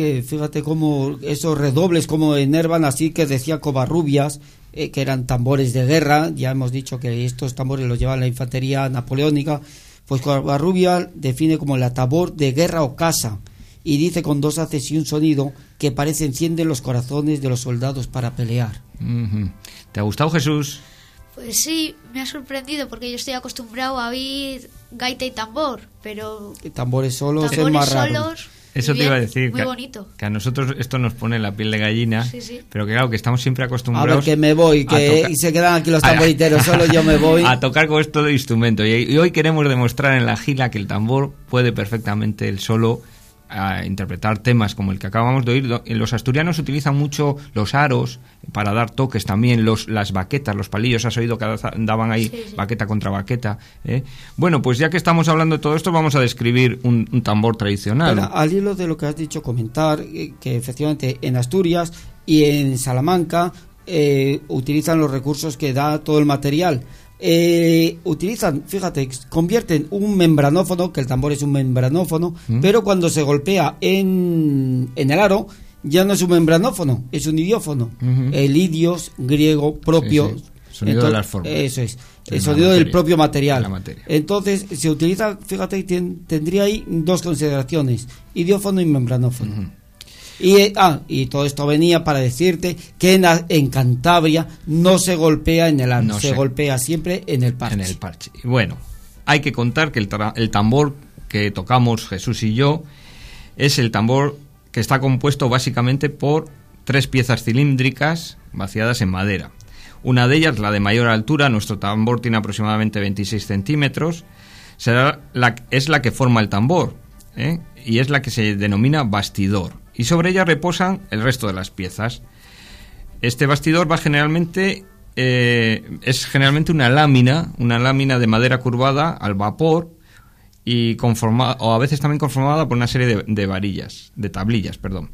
[SPEAKER 2] Que fíjate cómo esos redobles como enervan, así que decía Covarrubias, eh, que eran tambores de guerra, ya hemos dicho que estos tambores los lleva la infantería napoleónica, pues Covarrubias define como la tambor de guerra o casa y dice con dos haces y un sonido que parece enciende los corazones de los soldados para pelear.
[SPEAKER 1] ¿Te ha gustado Jesús?
[SPEAKER 4] Pues sí, me ha sorprendido porque yo estoy acostumbrado a oír gaita y tambor, pero
[SPEAKER 2] Tambores solos es
[SPEAKER 4] tambores
[SPEAKER 2] más raro.
[SPEAKER 4] solos.
[SPEAKER 1] Eso
[SPEAKER 4] y
[SPEAKER 1] te iba a
[SPEAKER 4] bien,
[SPEAKER 1] decir.
[SPEAKER 4] Muy
[SPEAKER 1] que,
[SPEAKER 4] bonito.
[SPEAKER 1] que a nosotros esto nos pone la piel de gallina,
[SPEAKER 4] Sí, sí.
[SPEAKER 1] pero que claro, que estamos siempre
[SPEAKER 2] A
[SPEAKER 1] acostumbrados
[SPEAKER 2] ver, que me voy,
[SPEAKER 1] a
[SPEAKER 2] que y se quedan aquí los
[SPEAKER 1] a-
[SPEAKER 2] tamboriteros, solo yo me voy.
[SPEAKER 1] a tocar con esto de instrumento. Y, y hoy queremos demostrar en la gila que el tambor puede perfectamente el solo a interpretar temas como el que acabamos de oír. Los asturianos utilizan mucho los aros para dar toques también, los, las baquetas, los palillos. Has oído que da- daban ahí
[SPEAKER 4] Sí, sí.
[SPEAKER 1] baqueta contra baqueta. ¿eh? Bueno, pues ya que estamos hablando de todo esto, vamos a describir un, un tambor tradicional.
[SPEAKER 2] Pero al hilo de lo que has dicho, comentar eh, que efectivamente en Asturias y en Salamanca eh, utilizan los recursos que da todo el material. Eh, utilizan, fíjate, convierten un membranófono, que el tambor es un membranófono,
[SPEAKER 1] Mm.
[SPEAKER 2] pero cuando se golpea en, en el aro, ya no es un membranófono, es un idiófono. El idios griego propio.
[SPEAKER 1] Sí, sí. Sonido de las formas.
[SPEAKER 2] Eso es, el sonido del propio material.
[SPEAKER 1] La materia.
[SPEAKER 2] Entonces, se utiliza, fíjate, tendría ahí dos consideraciones, idiófono y membranófono. Y, eh, ah, y todo esto venía para decirte que en, en Cantabria no se golpea en el aro,
[SPEAKER 1] No
[SPEAKER 2] se golpea siempre en el parche.
[SPEAKER 1] En el parche. Bueno, hay que contar que el, tra- el tambor que tocamos Jesús y yo es el tambor que está compuesto básicamente por tres piezas cilíndricas vaciadas en madera. Una de ellas, la de mayor altura, nuestro tambor tiene aproximadamente 26 centímetros, será la, es la que forma el tambor ¿eh? y es la que se denomina bastidor. Y sobre ella reposan el resto de las piezas. Este bastidor va generalmente eh, es generalmente una lámina, una lámina de madera curvada al vapor y conformada o a veces también conformada por una serie de, de varillas, de tablillas, perdón.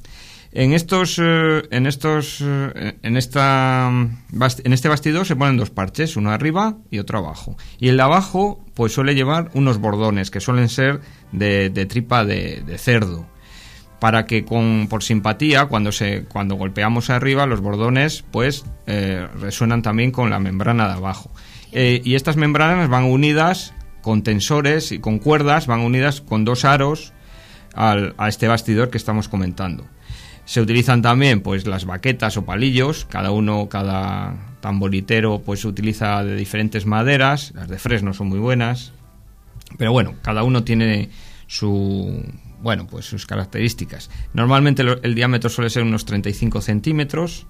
[SPEAKER 1] En estos, eh, en estos, eh, en esta, en este bastidor se ponen dos parches, uno arriba y otro abajo. Y el de abajo, pues suele llevar unos bordones que suelen ser de, de tripa de cerdo para que con por simpatía cuando se cuando golpeamos arriba los bordones pues eh, resuenan también con la membrana de abajo. Eh, y estas membranas van unidas con tensores y con cuerdas van unidas con dos aros al- a este bastidor que estamos comentando. Se utilizan también pues las baquetas o palillos cada uno cada tamboritero pues utiliza de diferentes maderas las de fresno son muy buenas pero bueno, cada uno tiene su bueno, pues sus características. Normalmente el diámetro suele ser unos 35 centímetros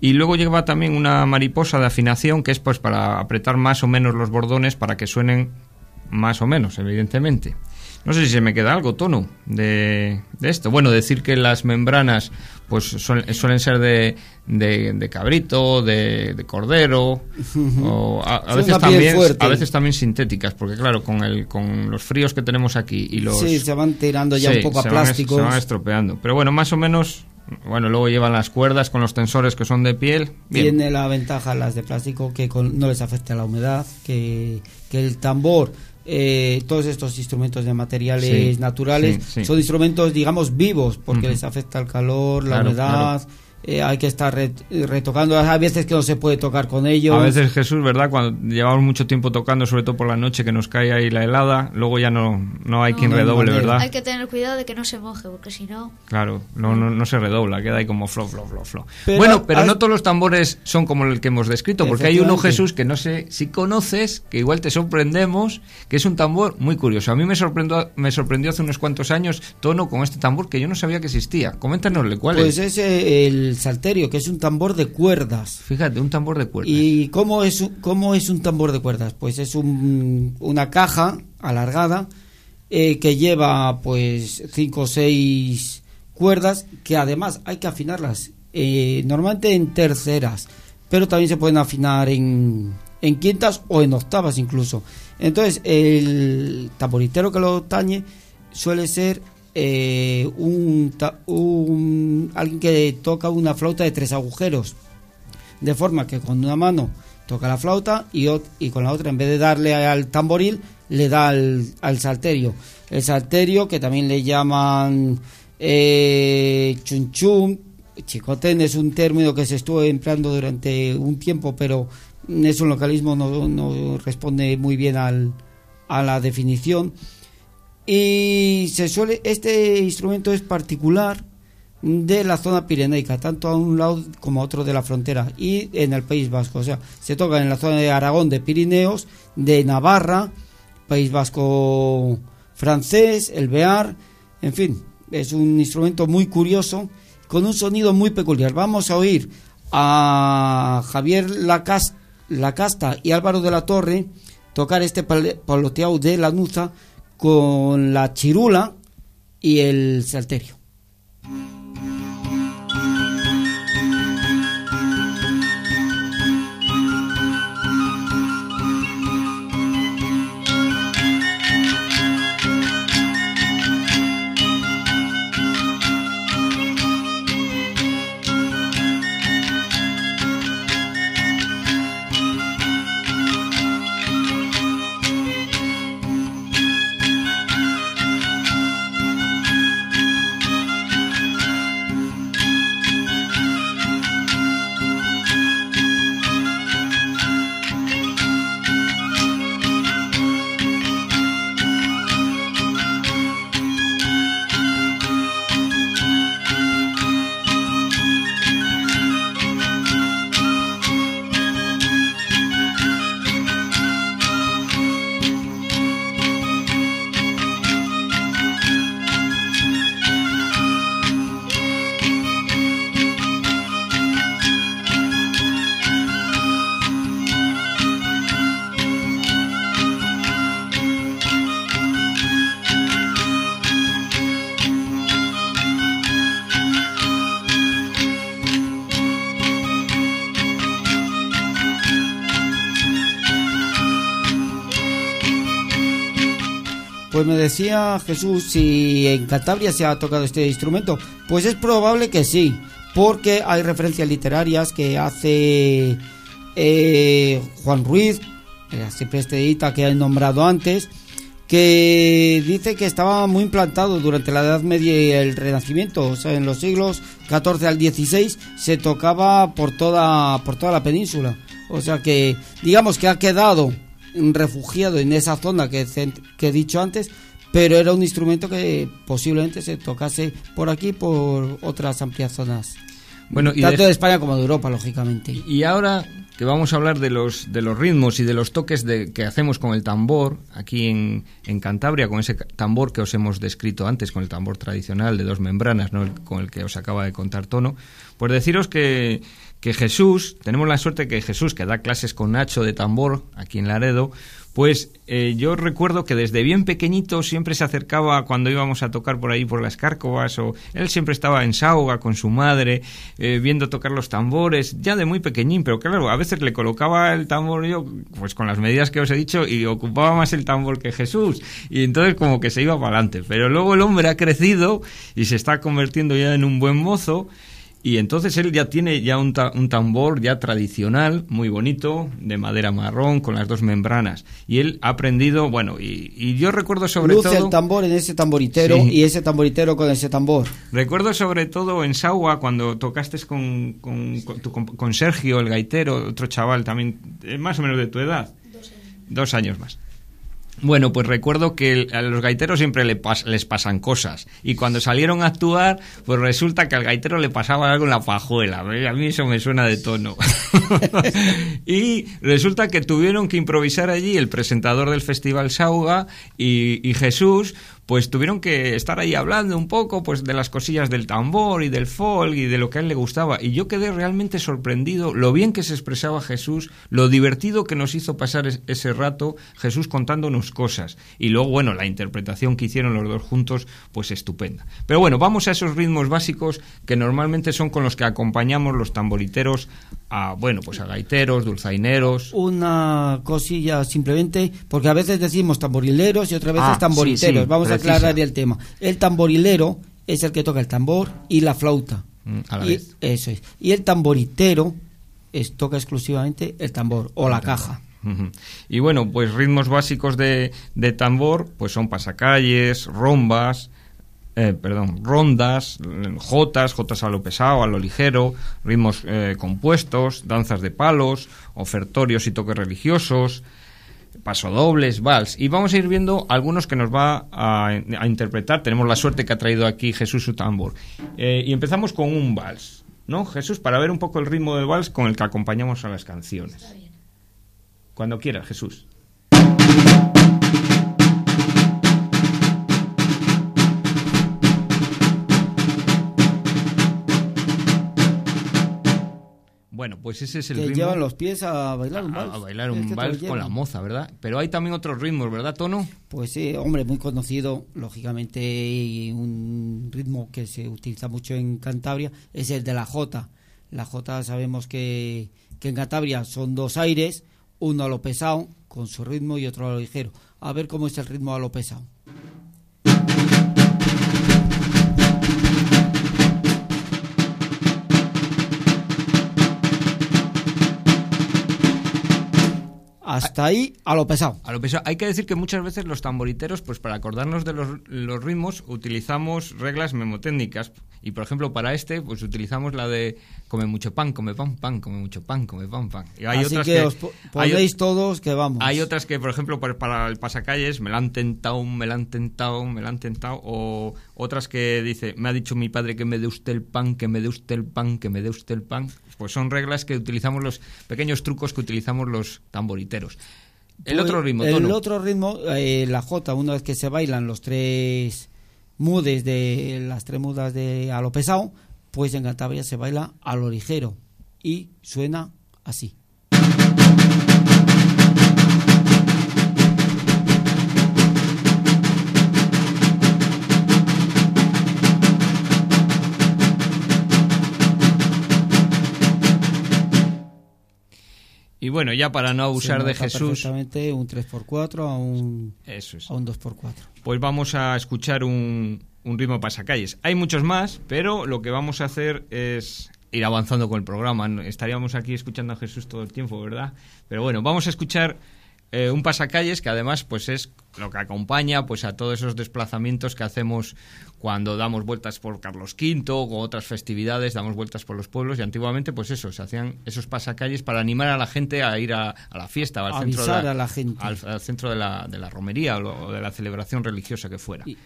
[SPEAKER 1] y luego lleva también una mariposa de afinación que es pues para apretar más o menos los bordones para que suenen más o menos, evidentemente. No sé si se me queda algo, tono, de, de esto. Bueno, decir que las membranas pues suelen, suelen ser de, de, de cabrito, de, de cordero, o a, a
[SPEAKER 2] Es
[SPEAKER 1] veces también,
[SPEAKER 2] fuerte.
[SPEAKER 1] a veces también sintéticas, porque claro, con el, con los fríos que tenemos aquí y los
[SPEAKER 2] Sí, se van tirando ya
[SPEAKER 1] Sí,
[SPEAKER 2] un poco a plásticos.
[SPEAKER 1] se van estropeando. Pero bueno, más o menos, bueno, luego llevan las cuerdas con los tensores que son de piel. Bien.
[SPEAKER 2] Tiene la ventaja las de plástico que con- no les afecta la humedad, que, que el tambor, eh, todos estos instrumentos de materiales
[SPEAKER 1] Sí,
[SPEAKER 2] naturales
[SPEAKER 1] sí, sí.
[SPEAKER 2] son instrumentos, digamos, vivos, porque les afecta el calor, la
[SPEAKER 1] Claro,
[SPEAKER 2] humedad. Eh, hay que estar re- retocando. Hay veces que no se puede tocar con ellos.
[SPEAKER 1] A veces Jesús, ¿verdad? Cuando llevamos mucho tiempo tocando, sobre todo por la noche que nos cae ahí la helada, luego ya no, no hay
[SPEAKER 4] No,
[SPEAKER 1] quien
[SPEAKER 2] no
[SPEAKER 1] redoble. ¿verdad?
[SPEAKER 4] Hay que tener cuidado de que no se moje, porque si no...
[SPEAKER 1] Claro, no, no, no se redobla, queda ahí como flo, flo, flo, flo.
[SPEAKER 2] Pero
[SPEAKER 1] bueno, pero no todos los tambores son como el que hemos descrito, porque hay uno. Jesús, que no sé si conoces, que igual te sorprendemos, que es un tambor muy curioso. A mí me sorprendió, me sorprendió hace unos cuantos años Tono con este tambor que yo no sabía que existía. Coméntanosle cuál
[SPEAKER 2] Pues
[SPEAKER 1] es.
[SPEAKER 2] es eh, el salterio, que es un tambor de cuerdas.
[SPEAKER 1] Fíjate, un tambor de cuerdas.
[SPEAKER 2] ¿Y cómo es, un- cómo es un tambor de cuerdas? Pues es un- una caja alargada eh, que lleva pues cinco o seis cuerdas que además hay que afinarlas eh, normalmente en terceras, pero también se pueden afinar en, en quintas o en octavas incluso. Entonces el tamboritero que lo tañe suele ser eh, un, alguien que toca una flauta de tres agujeros. De forma que con una mano toca la flauta y, con la otra en vez de darle al tamboril le da al, al salterio. El salterio que también le llaman eh, chunchún, chicotén es un término que se estuvo empleando durante un tiempo, pero es un localismo, no, no responde muy bien al, a la definición. Y se suele, este instrumento es particular de la zona pirenaica, tanto a un lado como a otro de la frontera, y en el País Vasco. O sea, se toca en la zona de Aragón, de Pirineos, de Navarra, País Vasco francés, el Bear, en fin, es un instrumento muy curioso, con un sonido muy peculiar. Vamos a oír a Javier Lacasta y Álvaro de la Torre tocar este paloteado de la nuza con la chirula y el salterio. Decía Jesús si en Cantabria se ha tocado este instrumento. Pues es probable que sí, porque hay referencias literarias que hace eh, Juan Ruiz, siempre este edita que he nombrado antes, que dice que estaba muy implantado durante la Edad Media y el Renacimiento, o sea, en los siglos XIV al XVI se tocaba por toda, por toda la península. O sea que, digamos que ha quedado refugiado en esa zona que he dicho antes, pero era un instrumento que posiblemente se tocase por aquí por otras amplias zonas. Bueno, tanto de... España como de Europa, lógicamente.
[SPEAKER 1] Y ahora que vamos a hablar de los, de los ritmos y de los toques de, que hacemos con el tambor, aquí en, en, Cantabria, con ese tambor que os hemos descrito antes, con el tambor tradicional de dos membranas, ¿no? con el que os acaba de contar Tono, pues deciros que, que Jesús, tenemos la suerte que Jesús, que da clases con Nacho de tambor aquí en Laredo, pues eh, yo recuerdo que desde bien pequeñito siempre se acercaba cuando íbamos a tocar por ahí por las cárcovas o él siempre estaba en Sauga con su madre eh, viendo tocar los tambores ya de muy pequeñín pero claro a veces le colocaba el tambor yo pues con las medidas que os he dicho y ocupaba más el tambor que Jesús. Y entonces como que se iba para adelante pero luego el hombre ha crecido y se está convirtiendo ya en un buen mozo y entonces él ya tiene ya un, un, tambor ya tradicional, muy bonito, de madera marrón, con las dos membranas. Y él ha aprendido, bueno, y, yo recuerdo sobre
[SPEAKER 2] Luce
[SPEAKER 1] todo...
[SPEAKER 2] el tambor en ese tamboritero y ese tamboritero con ese tambor.
[SPEAKER 1] Recuerdo sobre todo en Saua, cuando tocaste con, con, con, con Sergio, el gaitero, otro chaval también, eh, más o menos de tu edad. Dos años, Dos años más. Bueno, pues recuerdo que a los gaiteros siempre les pasan cosas. Y cuando salieron a actuar, pues resulta que al gaitero le pasaba algo en la pajuela. A mí eso me suena de tono. y resulta que tuvieron que improvisar allí el presentador del Festival Sauga y, y Jesús, pues tuvieron que estar ahí hablando un poco pues de las cosillas del tambor y del folk y de lo que a él le gustaba y yo quedé realmente sorprendido lo bien que se expresaba Jesús, lo divertido que nos hizo pasar ese rato Jesús contándonos cosas y luego bueno, la interpretación que hicieron los dos juntos pues estupenda. Pero bueno, vamos a esos ritmos básicos que normalmente son con los que acompañamos los tamboriteros a bueno, pues a gaiteros, dulzaineros.
[SPEAKER 2] Una cosilla simplemente porque a veces decimos tamborileros y otras veces ah, tamboriteros. Sí, sí, vamos aclarar el tema. El tamborilero es el que toca el tambor y la flauta.
[SPEAKER 1] Mm, a la
[SPEAKER 2] y,
[SPEAKER 1] vez.
[SPEAKER 2] Eso es. Y el tamboritero es, toca exclusivamente el tambor o la caja.
[SPEAKER 1] Y bueno, pues ritmos básicos de, de, tambor, pues son pasacalles, rombas, eh, perdón, rondas, jotas, jotas a lo pesado, a lo ligero, ritmos eh, compuestos, danzas de palos, ofertorios y toques religiosos, pasodobles, vals. Y vamos a ir viendo algunos que nos va a, a interpretar. Tenemos la suerte que ha traído aquí Jesús su tambor. Eh, y empezamos con un vals, ¿no, Jesús? Para ver un poco el ritmo del vals con el que acompañamos a las canciones. Cuando quieras, Jesús. Bueno, pues ese es el
[SPEAKER 2] que
[SPEAKER 1] ritmo.
[SPEAKER 2] llevan los pies a bailar un vals.
[SPEAKER 1] a bailar un
[SPEAKER 2] que te
[SPEAKER 1] vals con la moza, ¿verdad? Pero hay también otros ritmos, ¿verdad, Tono?
[SPEAKER 2] Pues sí, hombre, muy conocido, lógicamente, y un ritmo que se utiliza mucho en Cantabria es el de la jota. La jota sabemos que, que en Cantabria son dos aires, uno a lo pesado con su ritmo y otro a lo ligero. A ver cómo es el ritmo a lo pesado. Hasta ahí a lo pesado.
[SPEAKER 1] A lo pesado. Hay que decir que muchas veces los tamboriteros, pues para acordarnos de los, los ritmos, utilizamos reglas memotécnicas. Y por ejemplo, para este, pues utilizamos la de come mucho pan, come pan, pan, come mucho pan, come pan, pan. Y hay
[SPEAKER 2] Así
[SPEAKER 1] otras
[SPEAKER 2] que, os po-
[SPEAKER 1] hay
[SPEAKER 2] todos que vamos.
[SPEAKER 1] Hay otras que, por ejemplo, para, para el pasacalles, me la han tentado, me la han tentado, me la han tentado. O otras que dice, me ha dicho mi padre que me dé usted el pan, que me dé usted el pan, que me dé usted el pan. Pues son reglas que utilizamos los pequeños trucos que utilizamos los tamboriteros. El
[SPEAKER 2] Pues,
[SPEAKER 1] otro ritmo,
[SPEAKER 2] El
[SPEAKER 1] tono.
[SPEAKER 2] otro ritmo, eh, la jota, una vez que se bailan los tres mudes de las tres mudas de a lo pesado, pues en Cantabria se baila a lo ligero y suena así.
[SPEAKER 1] Bueno, ya para no abusar de Jesús,
[SPEAKER 2] perfectamente un 3x4 a un,
[SPEAKER 1] eso es.
[SPEAKER 2] a un 2x4.
[SPEAKER 1] Pues vamos a escuchar un, un ritmo pasacalles. Hay muchos más, pero lo que vamos a hacer es ir avanzando con el programa. Estaríamos aquí escuchando a Jesús todo el tiempo, ¿verdad? Pero bueno, vamos a escuchar eh, un pasacalles que además pues es lo que acompaña pues a todos esos desplazamientos que hacemos cuando damos vueltas por Carlos V o otras festividades, damos vueltas por los pueblos y antiguamente pues eso, se hacían esos pasacalles para animar a la gente a ir a, a la fiesta o al centro, de
[SPEAKER 2] a la gente.
[SPEAKER 1] al, al centro de la, de la romería o lo- o de la celebración religiosa que fuera
[SPEAKER 2] Y,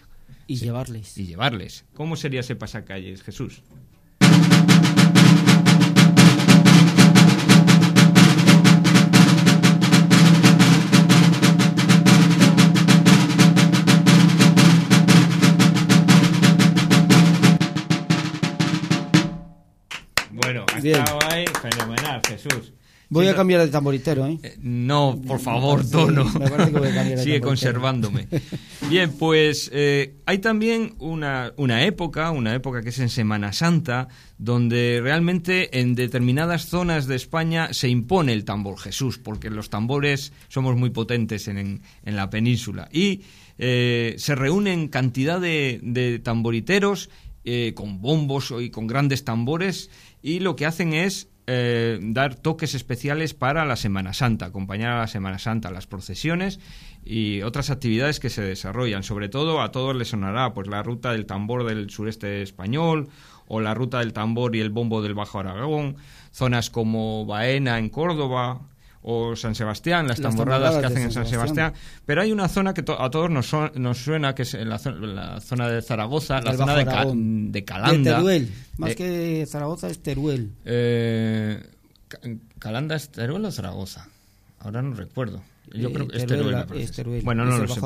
[SPEAKER 2] y llevarles.
[SPEAKER 1] y llevarles. ¿Cómo sería ese pasacalles, Jesús? Bueno, ha
[SPEAKER 2] Bien.
[SPEAKER 1] estado ahí fenomenal, Jesús.
[SPEAKER 2] Voy
[SPEAKER 1] Sí,
[SPEAKER 2] a cambiar de tamboritero, ¿eh?
[SPEAKER 1] eh, No, por favor,
[SPEAKER 2] Sí,
[SPEAKER 1] tono.
[SPEAKER 2] me parece que voy a cambiar de
[SPEAKER 1] Sigue conservándome. Bien, pues eh, hay también una, una época, una época que es en Semana Santa, donde realmente en determinadas zonas de España se impone el tambor Jesús, porque los tambores somos muy potentes en, en- en la península. Y eh, se reúnen cantidad de, de tamboriteros con bombos y con grandes tambores, y lo que hacen es eh, dar toques especiales para la Semana Santa, acompañar a la Semana Santa, las procesiones y otras actividades que se desarrollan. Sobre todo a todos les sonará pues la ruta del tambor del sureste español o la ruta del tambor y el bombo del Bajo Aragón, zonas como Baena en Córdoba o San Sebastián, las
[SPEAKER 2] Las
[SPEAKER 1] tamborradas que
[SPEAKER 2] tamborradas
[SPEAKER 1] hacen en
[SPEAKER 2] San
[SPEAKER 1] Sebastián. Pero hay una zona que to- a todos nos, nos suena, que es la, zo- la zona de Zaragoza, la zona de, Ca-
[SPEAKER 2] Aragón.
[SPEAKER 1] de Calanda.
[SPEAKER 2] De Teruel. Más
[SPEAKER 1] Eh,
[SPEAKER 2] que Zaragoza es Teruel.
[SPEAKER 1] eh, Ca- ¿Calanda es Teruel o Zaragoza? Ahora no recuerdo. Yo
[SPEAKER 2] Eh,
[SPEAKER 1] creo que es
[SPEAKER 2] Teruel,
[SPEAKER 1] Teruel. me
[SPEAKER 2] es
[SPEAKER 1] parece.
[SPEAKER 2] Teruel.
[SPEAKER 1] Bueno, no lo sé.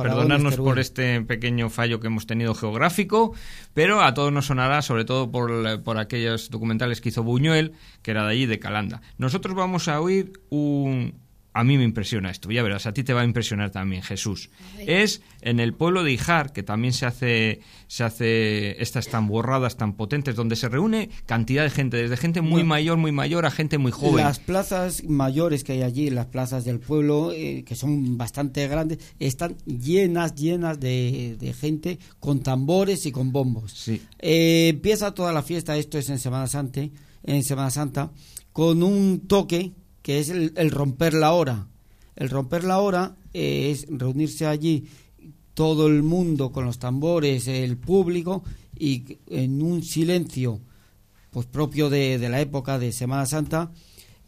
[SPEAKER 2] Es
[SPEAKER 1] por este pequeño fallo que hemos tenido geográfico, pero a todos nos sonará, sobre todo por, por aquellos documentales que hizo Buñuel, que era de allí, de Calanda. Nosotros vamos a oír un... A mí me impresiona esto, ya verás, a ti te va a impresionar también, Jesús. Es en el pueblo de Ijar, que también se hace, se hace estas tamborradas tan potentes, donde se reúne cantidad de gente, desde gente muy mayor, muy mayor, a gente muy joven.
[SPEAKER 2] Las plazas mayores que hay allí, las plazas del pueblo, eh, que son bastante grandes, están llenas, llenas de, de gente con tambores y con bombos.
[SPEAKER 1] Sí.
[SPEAKER 2] Eh, empieza toda la fiesta, esto es en Semana Santa, en Semana Santa, con un toque que es el, romper la hora. El romper la hora eh, es reunirse allí todo el mundo con los tambores, el público, y en un silencio pues propio de, de la época de Semana Santa,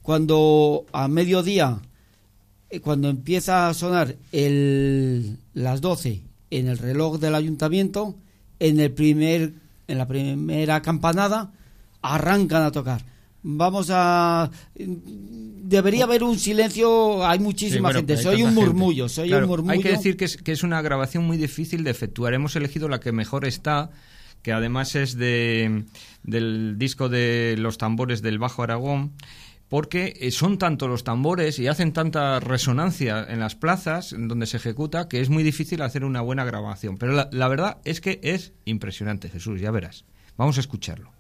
[SPEAKER 2] cuando a mediodía, eh, cuando empieza a sonar el, las 12 en el reloj del ayuntamiento, en, el primer, en la primera campanada, arrancan a tocar. Vamos a. Debería haber un silencio. Hay muchísima
[SPEAKER 1] Sí, bueno,
[SPEAKER 2] gente. Soy un
[SPEAKER 1] gente.
[SPEAKER 2] murmullo. Soy
[SPEAKER 1] Claro,
[SPEAKER 2] un murmullo.
[SPEAKER 1] Hay que decir que es, que es una grabación muy difícil de efectuar. Hemos elegido la que mejor está, que además es de, del disco de los tambores del Bajo Aragón, porque eh, son tanto los tambores y hacen tanta resonancia en las plazas en donde se ejecuta que es muy difícil hacer una buena grabación. Pero la, la verdad es que es impresionante, Jesús, ya verás. Vamos a escucharlo.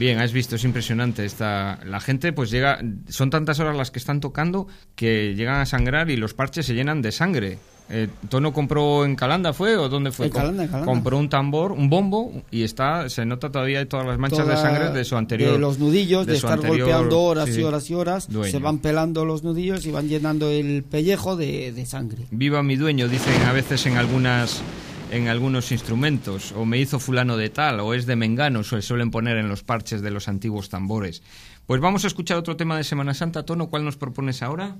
[SPEAKER 1] Bien, has visto, es impresionante. Esta, la gente, pues llega. Son tantas horas las que están tocando que llegan a sangrar y los parches se llenan de sangre. Eh, ¿Tono compró en Calanda, fue? ¿O dónde fue?
[SPEAKER 2] En Calanda, en Calanda.
[SPEAKER 1] Compró un tambor, un bombo, y está se nota todavía todas las manchas de sangre de su anterior.
[SPEAKER 2] de los nudillos, de, estar
[SPEAKER 1] anterior,
[SPEAKER 2] golpeando horas
[SPEAKER 1] sí,
[SPEAKER 2] y horas y horas,
[SPEAKER 1] dueño.
[SPEAKER 2] se van pelando los nudillos y van llenando el pellejo de, de sangre.
[SPEAKER 1] Viva mi dueño, dicen a veces en algunas en algunos instrumentos, o me hizo fulano de tal, o es de mengano, se suelen poner en los parches de los antiguos tambores. Pues vamos a escuchar otro tema de Semana Santa, Tono, ¿cuál nos propones ahora?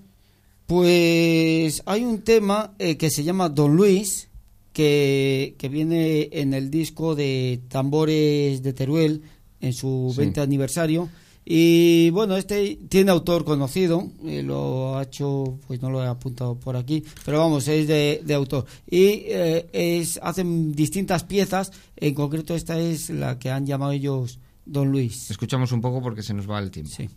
[SPEAKER 2] Pues hay un tema eh, que se llama Don Luis, que, que viene en el disco de Tambores de Teruel, en su
[SPEAKER 1] Sí.
[SPEAKER 2] 20 aniversario. Y bueno, este tiene autor conocido, eh, lo ha hecho, pues no lo he apuntado por aquí, pero vamos, es de, de autor. Y eh, es, hacen distintas piezas, en concreto esta es la que han llamado ellos Don Luis.
[SPEAKER 1] Escuchamos un poco porque se nos va el tiempo.
[SPEAKER 2] Sí.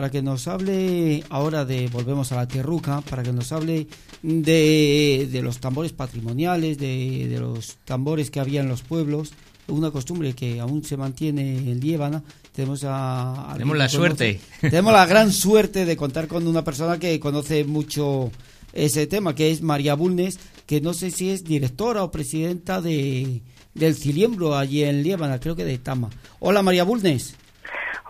[SPEAKER 2] Para que nos hable ahora de, volvemos a la tierruca, para que nos hable de, de los tambores patrimoniales, de, de los tambores que había en los pueblos, una costumbre que aún se mantiene en Liébana. Tenemos a, a
[SPEAKER 1] Tenemos la
[SPEAKER 2] conoce-
[SPEAKER 1] suerte.
[SPEAKER 2] Tenemos la gran suerte de contar con una persona que conoce mucho ese tema, que es María Bulnes, que no sé si es directora o presidenta de, del Ciliembro allí en Liébana, creo que de Tama. Hola María Bulnes.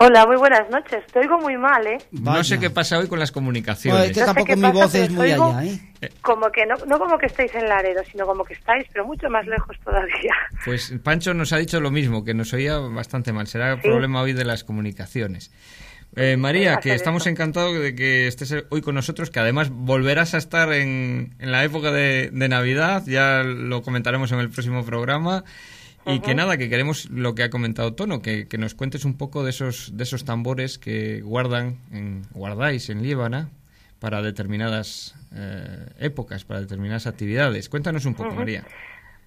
[SPEAKER 7] Hola, muy buenas noches. Te oigo muy mal, ¿eh?
[SPEAKER 1] No sé qué pasa hoy con las
[SPEAKER 2] Bueno,
[SPEAKER 1] comunicaciones.
[SPEAKER 2] es que
[SPEAKER 7] No sé
[SPEAKER 2] tampoco
[SPEAKER 7] qué
[SPEAKER 2] mi
[SPEAKER 7] pasa,
[SPEAKER 2] voz es muy allá, ¿eh?
[SPEAKER 7] Como que no, no como que estáis en Laredo, sino como que estáis, pero mucho más lejos todavía.
[SPEAKER 1] Pues Pancho nos ha dicho lo mismo, que nos oía bastante mal. Será el
[SPEAKER 7] Sí.
[SPEAKER 1] problema hoy de las comunicaciones. Eh, María, que estamos encantados de que estés hoy con nosotros, que además volverás a estar en, en la época de, de Navidad, ya lo comentaremos en el próximo programa. Y que nada, que queremos lo que ha comentado Tono, que, que nos cuentes un poco de esos, de esos tambores que guardan, en, guardáis en Líbana para determinadas eh, épocas, para determinadas actividades. Cuéntanos un poco, María.